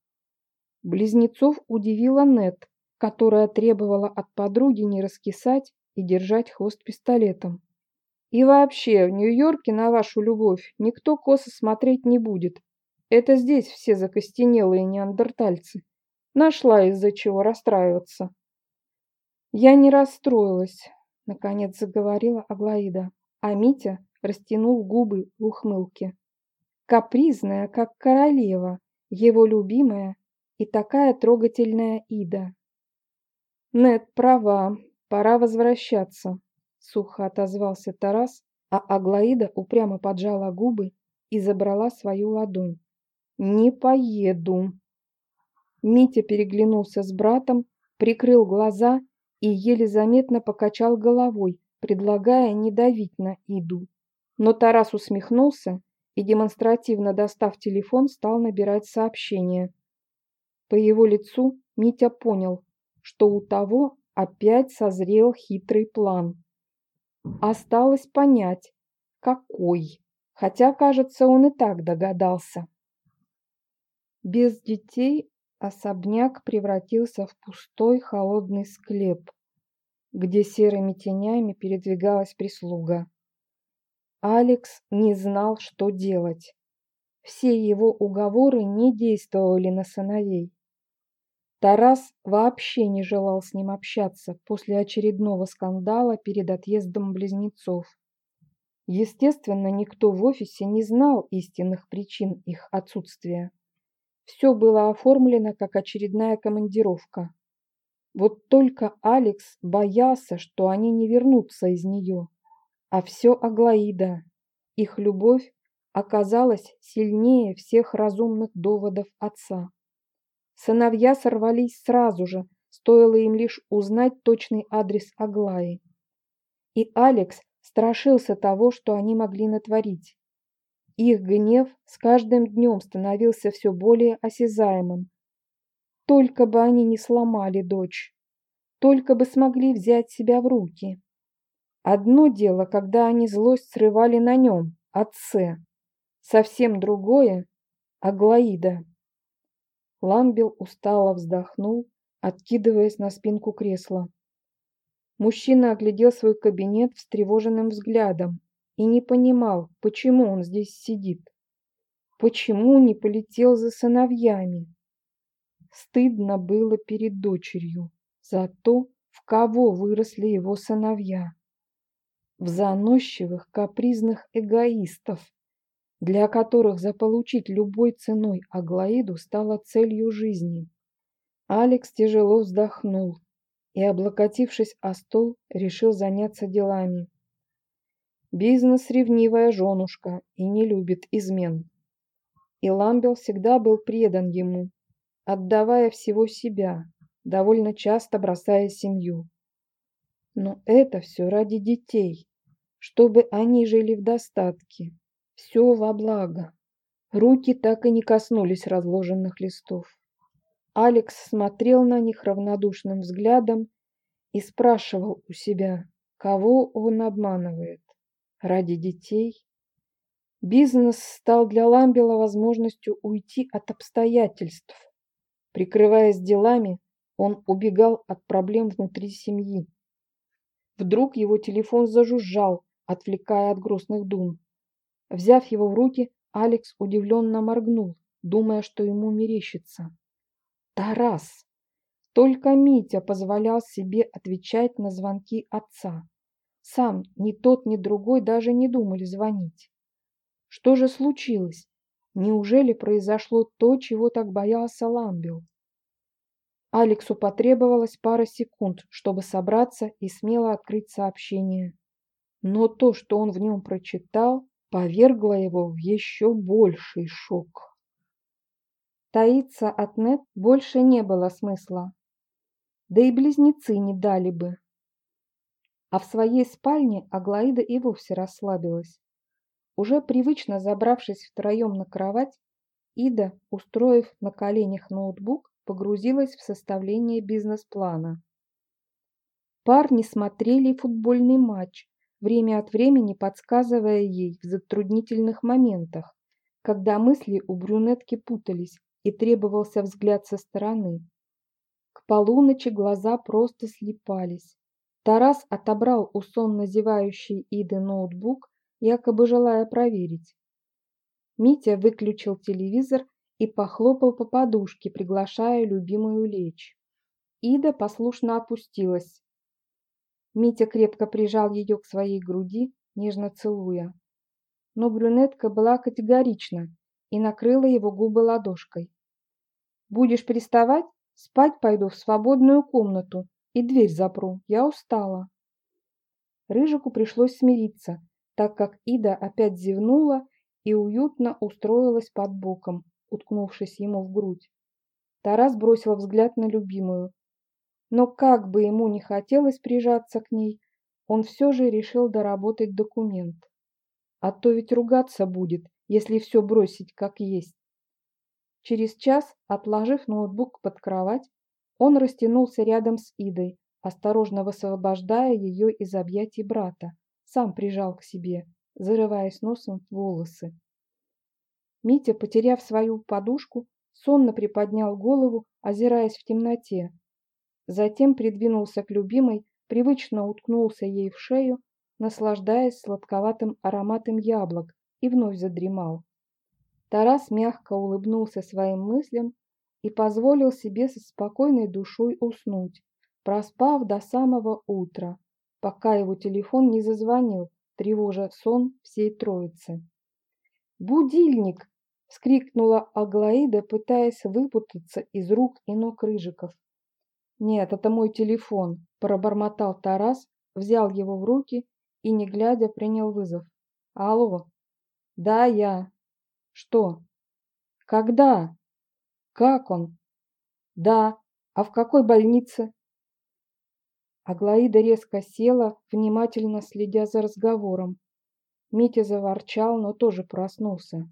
Близнецов удивила Нет, которая требовала от подруги не раскисать и держать хвост пистолетом. «И вообще, в Нью-Йорке на вашу любовь никто косо смотреть не будет. Это здесь все закостенелые неандертальцы. Нашла из-за чего расстраиваться». «Я не расстроилась», — наконец заговорила Аглаида а Митя растянул губы в ухмылке. Капризная, как королева, его любимая и такая трогательная Ида. Нет, права, пора возвращаться, сухо отозвался Тарас, а Аглаида упрямо поджала губы и забрала свою ладонь. Не поеду. Митя переглянулся с братом, прикрыл глаза и еле заметно покачал головой, предлагая не давить на Иду. Но Тарас усмехнулся и, демонстративно достав телефон, стал набирать сообщение. По его лицу Митя понял, что у того опять созрел хитрый план. Осталось понять, какой, хотя, кажется, он и так догадался. Без детей особняк превратился в пустой холодный склеп, где серыми тенями передвигалась прислуга. Алекс не знал, что делать. Все его уговоры не действовали на сыновей. Тарас вообще не желал с ним общаться после очередного скандала перед отъездом близнецов. Естественно, никто в офисе не знал истинных причин их отсутствия. Все было оформлено как очередная командировка. Вот только Алекс боялся, что они не вернутся из нее. А все Аглаида. Их любовь оказалась сильнее всех разумных доводов отца. Сыновья сорвались сразу же, стоило им лишь узнать точный адрес Аглаи. И Алекс страшился того, что они могли натворить. Их гнев с каждым днем становился все более осязаемым. Только бы они не сломали дочь, только бы смогли взять себя в руки. Одно дело, когда они злость срывали на нем, отце. Совсем другое — Аглаида. Ламбел устало вздохнул, откидываясь на спинку кресла. Мужчина оглядел свой кабинет встревоженным взглядом и не понимал, почему он здесь сидит. Почему не полетел за сыновьями? Стыдно было перед дочерью за то, в кого выросли его сыновья в заносчивых, капризных эгоистов, для которых заполучить любой ценой Аглаиду стало целью жизни. Алекс тяжело вздохнул и, облокотившись о стол, решил заняться делами. Бизнес – ревнивая женушка и не любит измен. И Ламбел всегда был предан ему, отдавая всего себя, довольно часто бросая семью. Но это все ради детей чтобы они жили в достатке. Все во благо. Руки так и не коснулись разложенных листов. Алекс смотрел на них равнодушным взглядом и спрашивал у себя, кого он обманывает. Ради детей? Бизнес стал для Ламбела возможностью уйти от обстоятельств. Прикрываясь делами, он убегал от проблем внутри семьи. Вдруг его телефон зажужжал, отвлекая от грустных дум. Взяв его в руки, Алекс удивленно моргнул, думая, что ему мерещится. Тарас! Только Митя позволял себе отвечать на звонки отца. Сам ни тот, ни другой даже не думали звонить. Что же случилось? Неужели произошло то, чего так боялся Ламбел? Алексу потребовалось пара секунд, чтобы собраться и смело открыть сообщение но то, что он в нем прочитал, повергло его в еще больший шок. Таиться от Нет больше не было смысла. Да и близнецы не дали бы. А в своей спальне Аглаида и вовсе расслабилась. Уже привычно забравшись втроем на кровать, Ида, устроив на коленях ноутбук, погрузилась в составление бизнес-плана. Парни смотрели футбольный матч, время от времени подсказывая ей в затруднительных моментах, когда мысли у брюнетки путались и требовался взгляд со стороны. К полуночи глаза просто слипались. Тарас отобрал у сонно зевающей Иды ноутбук, якобы желая проверить. Митя выключил телевизор и похлопал по подушке, приглашая любимую лечь. Ида послушно опустилась, Митя крепко прижал ее к своей груди, нежно целуя. Но брюнетка была категорична и накрыла его губы ладошкой. «Будешь приставать? Спать пойду в свободную комнату и дверь запру. Я устала». Рыжику пришлось смириться, так как Ида опять зевнула и уютно устроилась под боком, уткнувшись ему в грудь. Тарас бросил взгляд на любимую, но как бы ему не хотелось прижаться к ней, он все же решил доработать документ. А то ведь ругаться будет, если все бросить как есть. Через час, отложив ноутбук под кровать, он растянулся рядом с Идой, осторожно высвобождая ее из объятий брата, сам прижал к себе, зарываясь носом в волосы. Митя, потеряв свою подушку, сонно приподнял голову, озираясь в темноте. Затем придвинулся к любимой, привычно уткнулся ей в шею, наслаждаясь сладковатым ароматом яблок, и вновь задремал. Тарас мягко улыбнулся своим мыслям и позволил себе со спокойной душой уснуть, проспав до самого утра, пока его телефон не зазвонил, тревожа сон всей троицы. «Будильник!» — вскрикнула Аглаида, пытаясь выпутаться из рук и ног Рыжиков. «Нет, это мой телефон», — пробормотал Тарас, взял его в руки и, не глядя, принял вызов. «Алло!» «Да, я!» «Что?» «Когда?» «Как он?» «Да. А в какой больнице?» Аглаида резко села, внимательно следя за разговором. Митя заворчал, но тоже проснулся.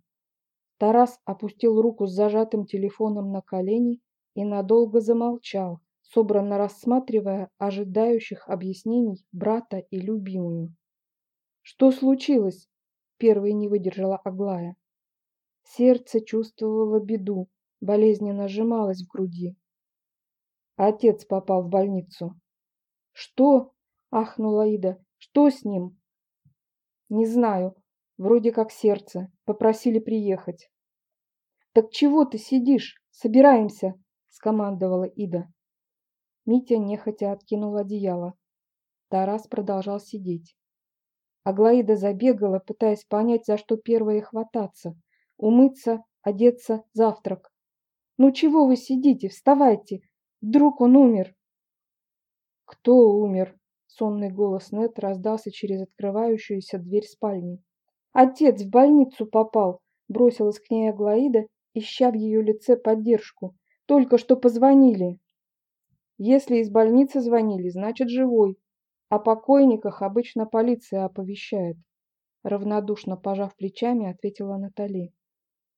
Тарас опустил руку с зажатым телефоном на колени и надолго замолчал, собранно рассматривая ожидающих объяснений брата и любимую. «Что случилось?» — первой не выдержала Аглая. Сердце чувствовало беду, болезненно сжималось в груди. Отец попал в больницу. «Что?» — ахнула Ида. «Что с ним?» «Не знаю. Вроде как сердце. Попросили приехать». «Так чего ты сидишь? Собираемся!» — скомандовала Ида. Митя нехотя откинул одеяло. Тарас продолжал сидеть. Аглаида забегала, пытаясь понять, за что первое хвататься. Умыться, одеться, завтрак. «Ну чего вы сидите? Вставайте! Вдруг он умер!» «Кто умер?» — сонный голос Нет раздался через открывающуюся дверь спальни. «Отец в больницу попал!» — бросилась к ней Аглаида, ища в ее лице поддержку. «Только что позвонили!» «Если из больницы звонили, значит живой. О покойниках обычно полиция оповещает», — равнодушно пожав плечами, ответила Натали.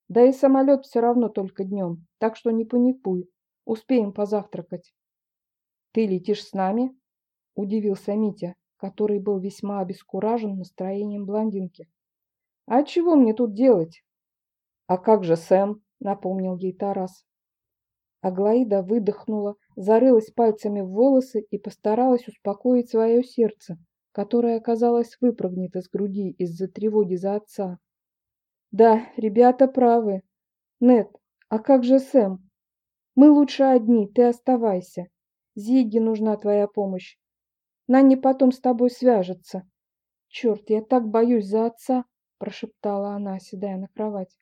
«Да и самолет все равно только днем, так что не паникуй. Успеем позавтракать». «Ты летишь с нами?» – удивился Митя, который был весьма обескуражен настроением блондинки. «А чего мне тут делать?» «А как же Сэм?» – напомнил ей Тарас. Аглаида выдохнула, зарылась пальцами в волосы и постаралась успокоить свое сердце, которое, казалось, выпрыгнет из груди из-за тревоги за отца. «Да, ребята правы. Нет, а как же Сэм? Мы лучше одни, ты оставайся. Зиге нужна твоя помощь. Нанни потом с тобой свяжется. Черт, я так боюсь за отца, прошептала она, оседая на кровать.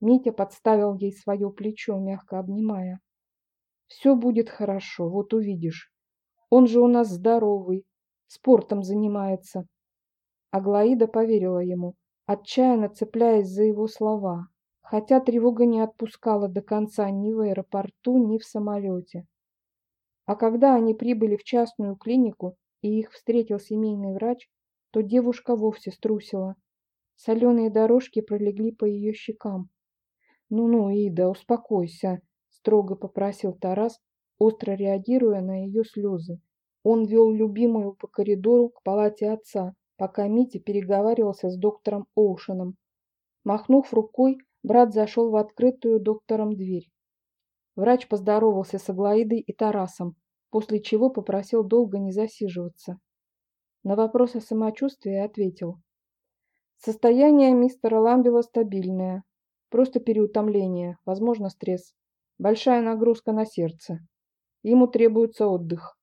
Митя подставил ей свое плечо, мягко обнимая. Все будет хорошо, вот увидишь. Он же у нас здоровый, спортом занимается. Аглаида поверила ему, отчаянно цепляясь за его слова, хотя тревога не отпускала до конца ни в аэропорту, ни в самолете. А когда они прибыли в частную клинику и их встретил семейный врач, то девушка вовсе струсила. Соленые дорожки пролегли по ее щекам. «Ну-ну, Ида, успокойся», — строго попросил Тарас, остро реагируя на ее слезы. Он вел любимую по коридору к палате отца, пока Митя переговаривался с доктором Оушеном. Махнув рукой, брат зашел в открытую доктором дверь. Врач поздоровался с Аглаидой и Тарасом, после чего попросил долго не засиживаться. На вопрос о самочувствии ответил. Состояние мистера Ламбела стабильное. Просто переутомление, возможно, стресс. Большая нагрузка на сердце. Ему требуется отдых.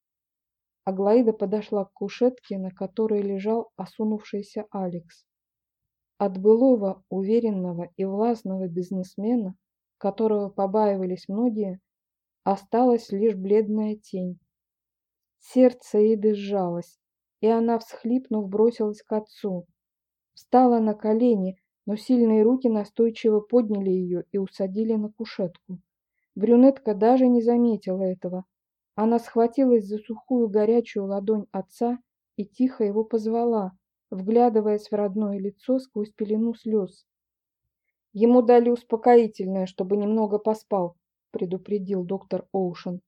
Аглаида подошла к кушетке, на которой лежал осунувшийся Алекс. От былого, уверенного и властного бизнесмена которого побаивались многие, осталась лишь бледная тень. Сердце Иды сжалось, и она, всхлипнув, бросилась к отцу. Встала на колени, но сильные руки настойчиво подняли ее и усадили на кушетку. Брюнетка даже не заметила этого. Она схватилась за сухую горячую ладонь отца и тихо его позвала, вглядываясь в родное лицо сквозь пелену слез. Ему дали успокоительное, чтобы немного поспал, предупредил доктор Оушен.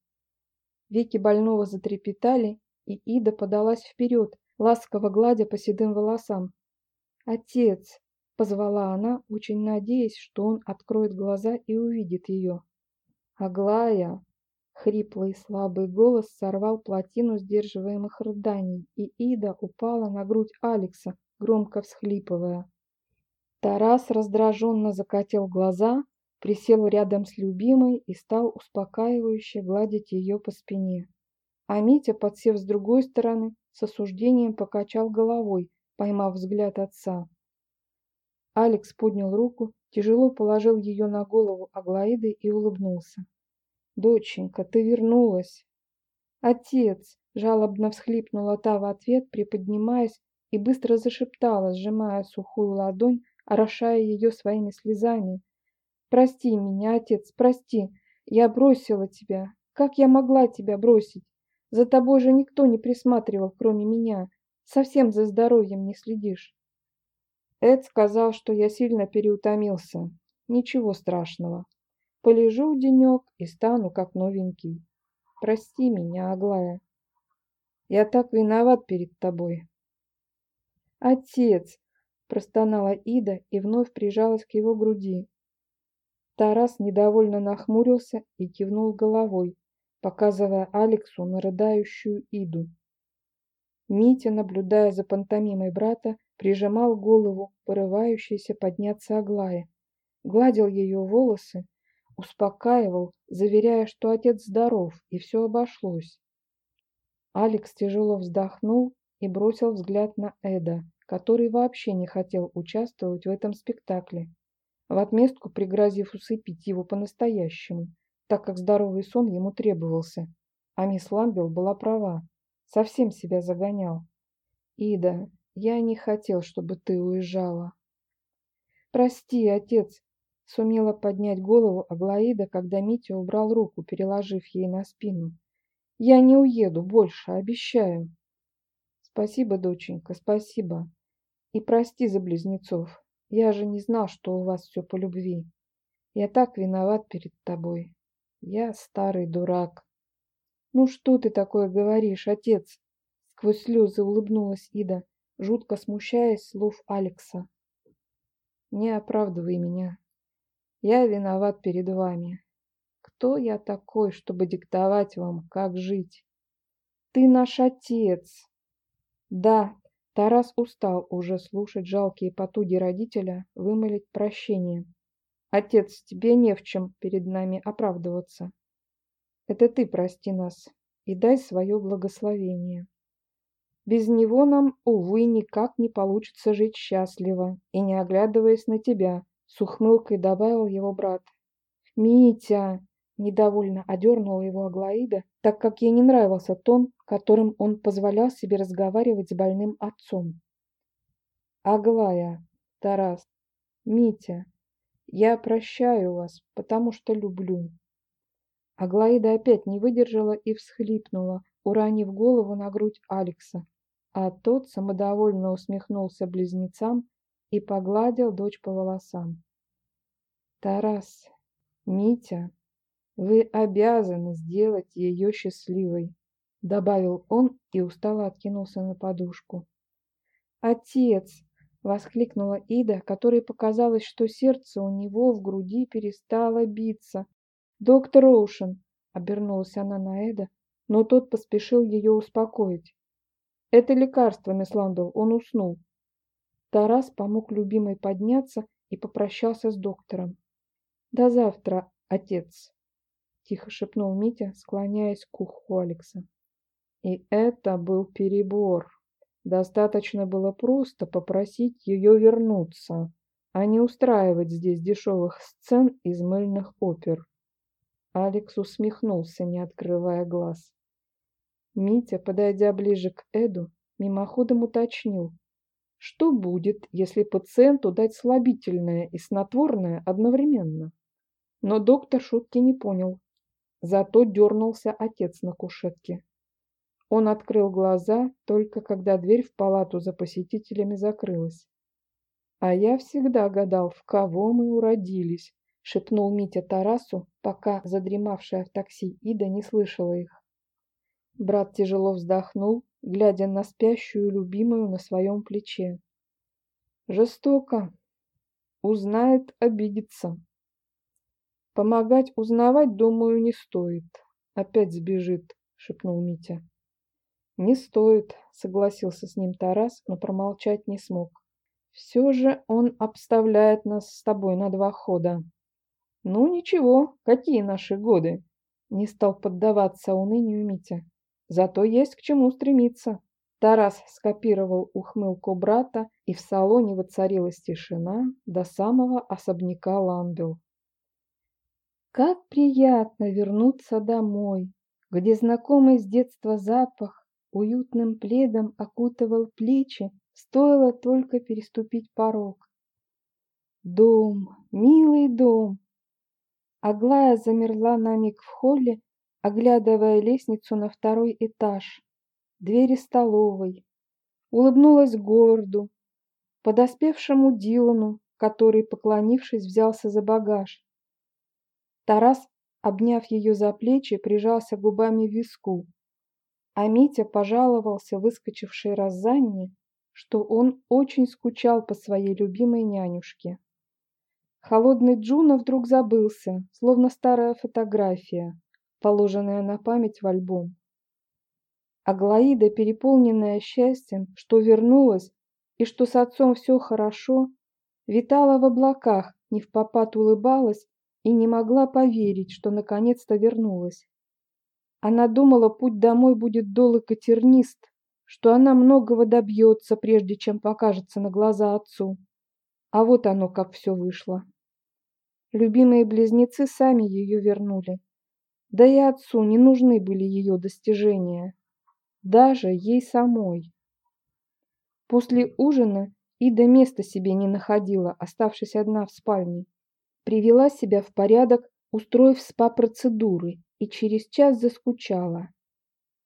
Веки больного затрепетали, и Ида подалась вперед, ласково гладя по седым волосам. «Отец!» — позвала она, очень надеясь, что он откроет глаза и увидит ее. «Аглая!» — хриплый слабый голос сорвал плотину сдерживаемых рыданий, и Ида упала на грудь Алекса, громко всхлипывая. Тарас раздраженно закатил глаза, присел рядом с любимой и стал успокаивающе гладить ее по спине. А Митя, подсев с другой стороны, с осуждением покачал головой, поймав взгляд отца. Алекс поднял руку, тяжело положил ее на голову Аглаиды и улыбнулся. «Доченька, ты вернулась!» «Отец!» — жалобно всхлипнула та в ответ, приподнимаясь и быстро зашептала, сжимая сухую ладонь, орошая ее своими слезами. «Прости меня, отец, прости! Я бросила тебя! Как я могла тебя бросить? За тобой же никто не присматривал, кроме меня. Совсем за здоровьем не следишь. Эд сказал, что я сильно переутомился. Ничего страшного. Полежу денек и стану как новенький. Прости меня, Аглая. Я так виноват перед тобой. Отец, простонала Ида и вновь прижалась к его груди. Тарас недовольно нахмурился и кивнул головой, показывая Алексу на рыдающую Иду. Митя, наблюдая за пантомимой брата, прижимал голову, порывающейся подняться Аглае, гладил ее волосы, успокаивал, заверяя, что отец здоров и все обошлось. Алекс тяжело вздохнул и бросил взгляд на Эда, который вообще не хотел участвовать в этом спектакле, в отместку пригрозив усыпить его по-настоящему, так как здоровый сон ему требовался. А мисс Ламбел была права, совсем себя загонял. «Ида, я не хотел, чтобы ты уезжала». «Прости, отец», — сумела поднять голову Аглаида, когда Митя убрал руку, переложив ей на спину. «Я не уеду больше, обещаю». «Спасибо, доченька, спасибо. И прости за близнецов. Я же не знал, что у вас все по любви. Я так виноват перед тобой». Я старый дурак. Ну что ты такое говоришь, отец? Сквозь слезы улыбнулась Ида, жутко смущаясь слов Алекса. Не оправдывай меня. Я виноват перед вами. Кто я такой, чтобы диктовать вам, как жить? Ты наш отец. Да, Тарас устал уже слушать жалкие потуги родителя вымолить прощение. Отец, тебе не в чем перед нами оправдываться. Это ты прости нас и дай свое благословение. Без него нам, увы, никак не получится жить счастливо, и не оглядываясь на тебя, с ухмылкой добавил его брат. «Митя!» — недовольно одернула его Аглаида, так как ей не нравился тон, которым он позволял себе разговаривать с больным отцом. «Аглая, Тарас, Митя, я прощаю вас, потому что люблю. Аглаида опять не выдержала и всхлипнула, уронив голову на грудь Алекса, а тот самодовольно усмехнулся близнецам и погладил дочь по волосам. «Тарас, Митя, вы обязаны сделать ее счастливой», — добавил он и устало откинулся на подушку. «Отец!» Воскликнула Ида, которой показалось, что сердце у него в груди перестало биться. «Доктор Оушен!» — обернулась она на Эда, но тот поспешил ее успокоить. «Это лекарство, мисс Ландл, он уснул». Тарас помог любимой подняться и попрощался с доктором. «До завтра, отец!» — тихо шепнул Митя, склоняясь к уху Алекса. И это был перебор. Достаточно было просто попросить ее вернуться, а не устраивать здесь дешевых сцен из мыльных опер. Алекс усмехнулся, не открывая глаз. Митя, подойдя ближе к Эду, мимоходом уточнил, что будет, если пациенту дать слабительное и снотворное одновременно. Но доктор шутки не понял. Зато дернулся отец на кушетке. Он открыл глаза только когда дверь в палату за посетителями закрылась. А я всегда гадал, в кого мы уродились, шепнул Митя Тарасу, пока задремавшая в такси Ида не слышала их. Брат тяжело вздохнул, глядя на спящую любимую на своем плече. Жестоко. Узнает, обидится. Помогать узнавать, думаю, не стоит. Опять сбежит, шепнул Митя. Не стоит, согласился с ним Тарас, но промолчать не смог. Все же он обставляет нас с тобой на два хода. Ну ничего, какие наши годы? Не стал поддаваться унынию Митя. Зато есть к чему стремиться. Тарас скопировал ухмылку брата, и в салоне воцарилась тишина до самого особняка Ламбел. Как приятно вернуться домой, где знакомый с детства запах уютным пледом окутывал плечи, стоило только переступить порог. Дом, милый дом. Аглая замерла на миг в холле, оглядывая лестницу на второй этаж, двери столовой. Улыбнулась Говарду, подоспевшему Дилану, который, поклонившись, взялся за багаж. Тарас, обняв ее за плечи, прижался губами к виску, а Митя пожаловался выскочившей Розанне, что он очень скучал по своей любимой нянюшке. Холодный Джуна вдруг забылся, словно старая фотография положенная на память в альбом. Аглаида, переполненная счастьем, что вернулась и что с отцом все хорошо, витала в облаках, не в попад улыбалась и не могла поверить, что наконец-то вернулась. Она думала, путь домой будет долг и тернист, что она многого добьется, прежде чем покажется на глаза отцу. А вот оно, как все вышло. Любимые близнецы сами ее вернули. Да и отцу не нужны были ее достижения, даже ей самой. После ужина Ида места себе не находила, оставшись одна в спальне. Привела себя в порядок, устроив спа-процедуры, и через час заскучала.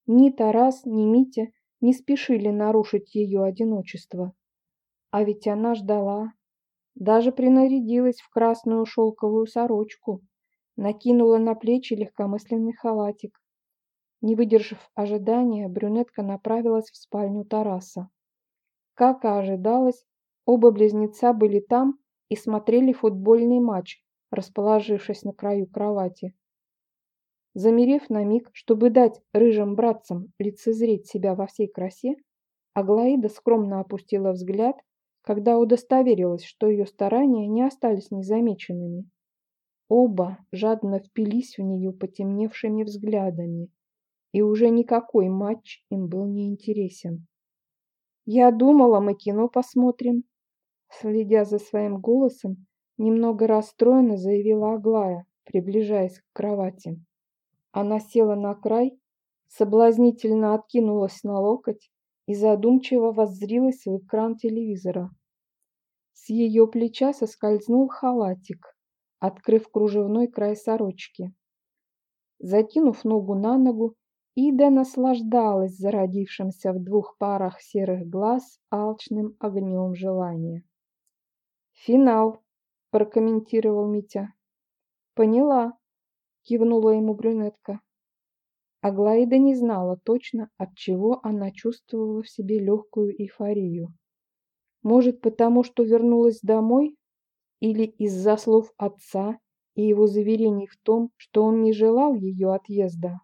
Ни Тарас, ни Митя не спешили нарушить ее одиночество. А ведь она ждала, даже принарядилась в красную шелковую сорочку, накинула на плечи легкомысленный халатик. Не выдержав ожидания, брюнетка направилась в спальню Тараса. Как и ожидалось, оба близнеца были там и смотрели футбольный матч, расположившись на краю кровати. Замерев на миг, чтобы дать рыжим братцам лицезреть себя во всей красе, Аглаида скромно опустила взгляд, когда удостоверилась, что ее старания не остались незамеченными. Оба жадно впились в нее потемневшими взглядами, и уже никакой матч им был не интересен. «Я думала, мы кино посмотрим», следя за своим голосом, немного расстроенно заявила Аглая, приближаясь к кровати. Она села на край, соблазнительно откинулась на локоть и задумчиво воззрилась в экран телевизора. С ее плеча соскользнул халатик, открыв кружевной край сорочки. Закинув ногу на ногу, Ида наслаждалась зародившимся в двух парах серых глаз алчным огнем желания. «Финал», — прокомментировал Митя. «Поняла», — кивнула ему брюнетка. Аглаида не знала точно, от чего она чувствовала в себе легкую эйфорию. Может, потому что вернулась домой или из-за слов отца и его заверений в том, что он не желал ее отъезда.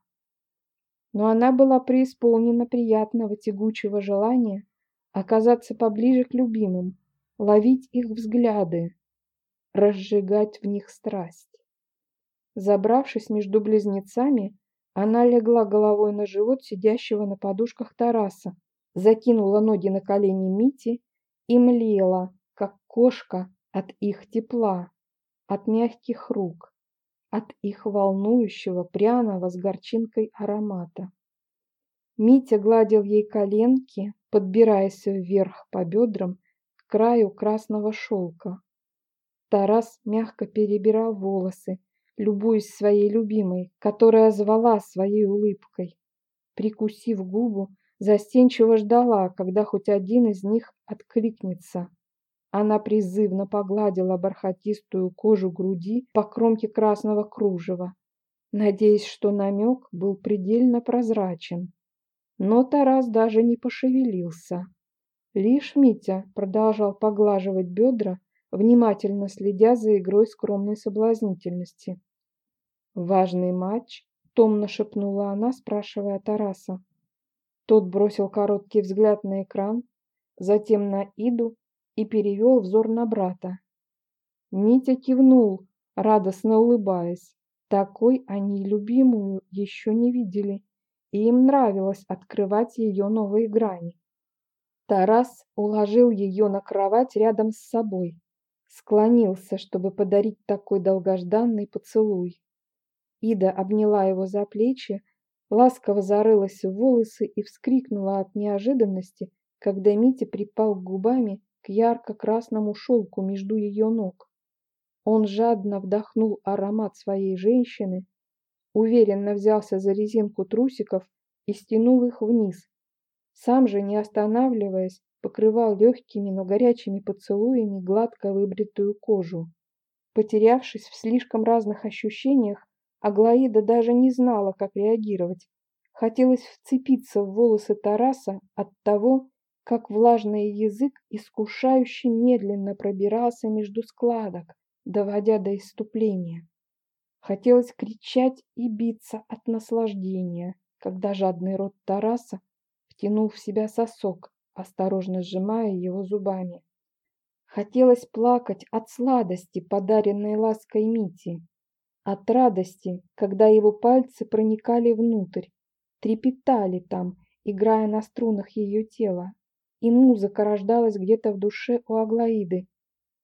Но она была преисполнена приятного тягучего желания оказаться поближе к любимым, ловить их взгляды, разжигать в них страсть. Забравшись между близнецами, она легла головой на живот сидящего на подушках Тараса, закинула ноги на колени Мити и млела, как кошка, от их тепла, от мягких рук, от их волнующего пряного с горчинкой аромата. Митя гладил ей коленки, подбираясь вверх по бедрам к краю красного шелка. Тарас мягко перебирал волосы, любуясь своей любимой, которая звала своей улыбкой. Прикусив губу, застенчиво ждала, когда хоть один из них откликнется. Она призывно погладила бархатистую кожу груди по кромке красного кружева, надеясь, что намек был предельно прозрачен. Но Тарас даже не пошевелился. Лишь Митя продолжал поглаживать бедра, внимательно следя за игрой скромной соблазнительности. «Важный матч?» — томно шепнула она, спрашивая Тараса. Тот бросил короткий взгляд на экран, затем на Иду и перевел взор на брата. Митя кивнул, радостно улыбаясь. Такой они любимую еще не видели, и им нравилось открывать ее новые грани. Тарас уложил ее на кровать рядом с собой, склонился, чтобы подарить такой долгожданный поцелуй. Ида обняла его за плечи, ласково зарылась в волосы и вскрикнула от неожиданности, когда Митя припал губами к ярко-красному шелку между ее ног. Он жадно вдохнул аромат своей женщины, уверенно взялся за резинку трусиков и стянул их вниз. Сам же, не останавливаясь, покрывал легкими, но горячими поцелуями гладко выбритую кожу. Потерявшись в слишком разных ощущениях, Аглаида даже не знала, как реагировать. Хотелось вцепиться в волосы Тараса от того, как влажный язык искушающе медленно пробирался между складок, доводя до иступления. Хотелось кричать и биться от наслаждения, когда жадный рот Тараса втянул в себя сосок, осторожно сжимая его зубами. Хотелось плакать от сладости, подаренной лаской Мити, от радости, когда его пальцы проникали внутрь, трепетали там, играя на струнах ее тела, и музыка рождалась где-то в душе у Аглаиды.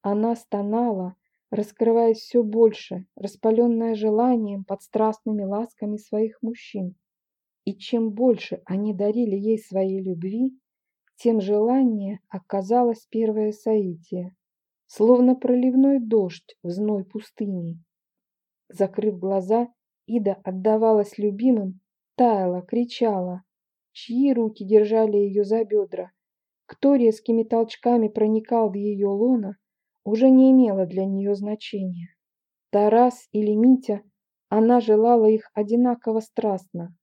Она стонала, раскрываясь все больше, распаленная желанием под страстными ласками своих мужчин. И чем больше они дарили ей своей любви, тем желание оказалось первое соитие, словно проливной дождь в зной пустыни. Закрыв глаза, Ида отдавалась любимым, таяла, кричала. Чьи руки держали ее за бедра, кто резкими толчками проникал в ее лоно, уже не имело для нее значения. Тарас или Митя, она желала их одинаково страстно.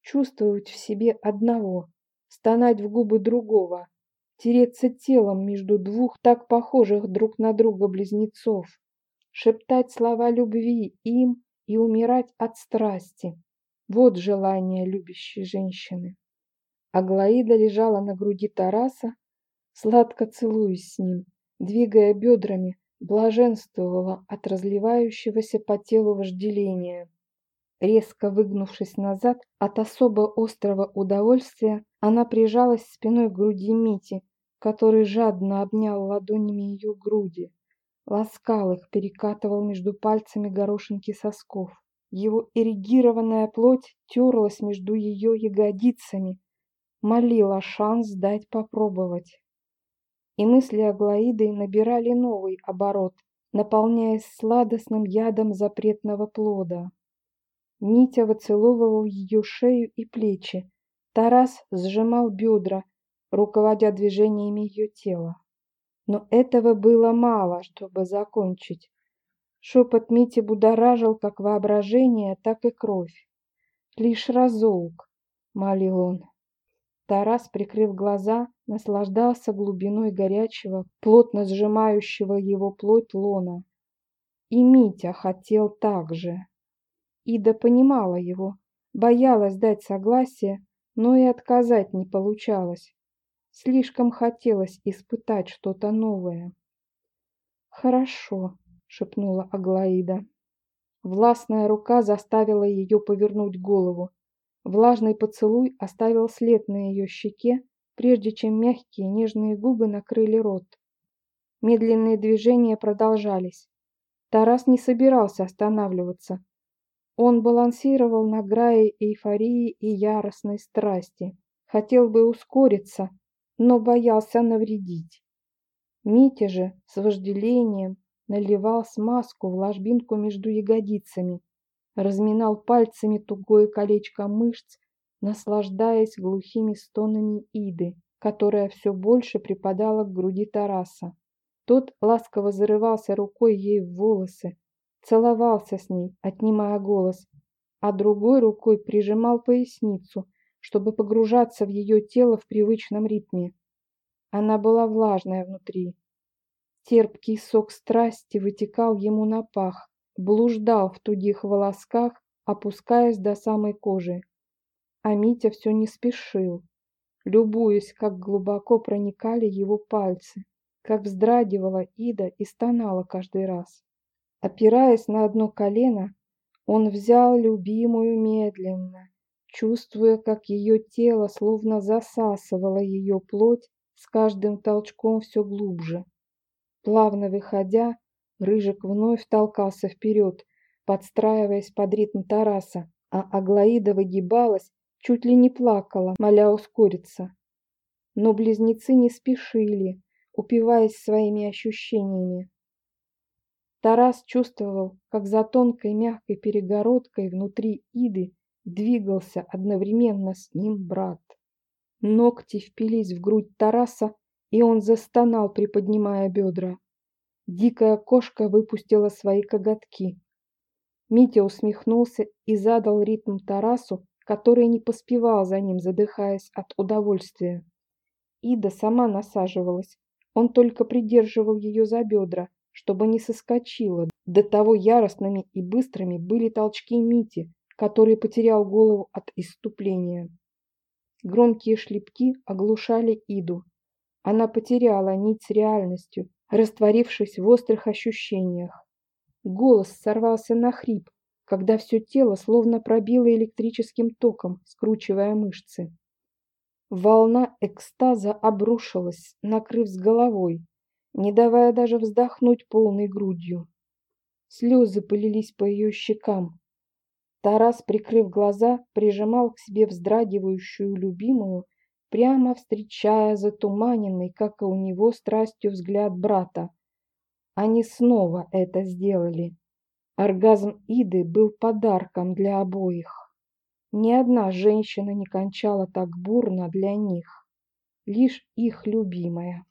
Чувствовать в себе одного, стонать в губы другого, тереться телом между двух так похожих друг на друга близнецов, шептать слова любви им и умирать от страсти. Вот желание любящей женщины. Аглаида лежала на груди Тараса, сладко целуясь с ним, двигая бедрами, блаженствовала от разливающегося по телу вожделения. Резко выгнувшись назад от особо острого удовольствия, она прижалась спиной к груди Мити, который жадно обнял ладонями ее груди. Ласкал их, перекатывал между пальцами горошинки сосков. Его эрегированная плоть терлась между ее ягодицами, молила шанс дать попробовать. И мысли Аглаиды набирали новый оборот, наполняясь сладостным ядом запретного плода. Митя выцеловывал ее шею и плечи. Тарас сжимал бедра, руководя движениями ее тела. Но этого было мало, чтобы закончить. Шепот Мити будоражил как воображение, так и кровь. «Лишь разок», — молил он, Тарас, прикрыв глаза, наслаждался глубиной горячего, плотно сжимающего его плоть лона. И Митя хотел так же. Ида понимала его, боялась дать согласие, но и отказать не получалось. Слишком хотелось испытать что-то новое. «Хорошо», — шепнула Аглаида. Властная рука заставила ее повернуть голову. Влажный поцелуй оставил след на ее щеке, прежде чем мягкие нежные губы накрыли рот. Медленные движения продолжались. Тарас не собирался останавливаться. Он балансировал на грае эйфории и яростной страсти. Хотел бы ускориться, но боялся навредить. Митя же с вожделением наливал смазку в ложбинку между ягодицами, разминал пальцами тугое колечко мышц, наслаждаясь глухими стонами Иды, которая все больше припадала к груди Тараса. Тот ласково зарывался рукой ей в волосы, целовался с ней, отнимая голос, а другой рукой прижимал поясницу, чтобы погружаться в ее тело в привычном ритме. Она была влажная внутри. Терпкий сок страсти вытекал ему на пах, блуждал в тугих волосках, опускаясь до самой кожи. А Митя все не спешил, любуясь, как глубоко проникали его пальцы, как вздрагивала Ида и стонала каждый раз. Опираясь на одно колено, он взял любимую медленно, чувствуя, как ее тело словно засасывало ее плоть с каждым толчком все глубже. Плавно выходя, Рыжик вновь толкался вперед, подстраиваясь под ритм Тараса, а Аглаида выгибалась, чуть ли не плакала, моля ускориться. Но близнецы не спешили, упиваясь своими ощущениями. Тарас чувствовал, как за тонкой мягкой перегородкой внутри Иды двигался одновременно с ним брат. Ногти впились в грудь Тараса, и он застонал, приподнимая бедра. Дикая кошка выпустила свои коготки. Митя усмехнулся и задал ритм Тарасу, который не поспевал за ним, задыхаясь от удовольствия. Ида сама насаживалась. Он только придерживал ее за бедра, чтобы не соскочила. До того яростными и быстрыми были толчки Мити, который потерял голову от иступления. Громкие шлепки оглушали Иду. Она потеряла нить с реальностью, растворившись в острых ощущениях. Голос сорвался на хрип, когда все тело словно пробило электрическим током, скручивая мышцы. Волна экстаза обрушилась, накрыв с головой, не давая даже вздохнуть полной грудью. Слезы полились по ее щекам. Тарас, прикрыв глаза, прижимал к себе вздрагивающую любимую прямо встречая затуманенный, как и у него, страстью взгляд брата. Они снова это сделали. Оргазм Иды был подарком для обоих. Ни одна женщина не кончала так бурно для них. Лишь их любимая.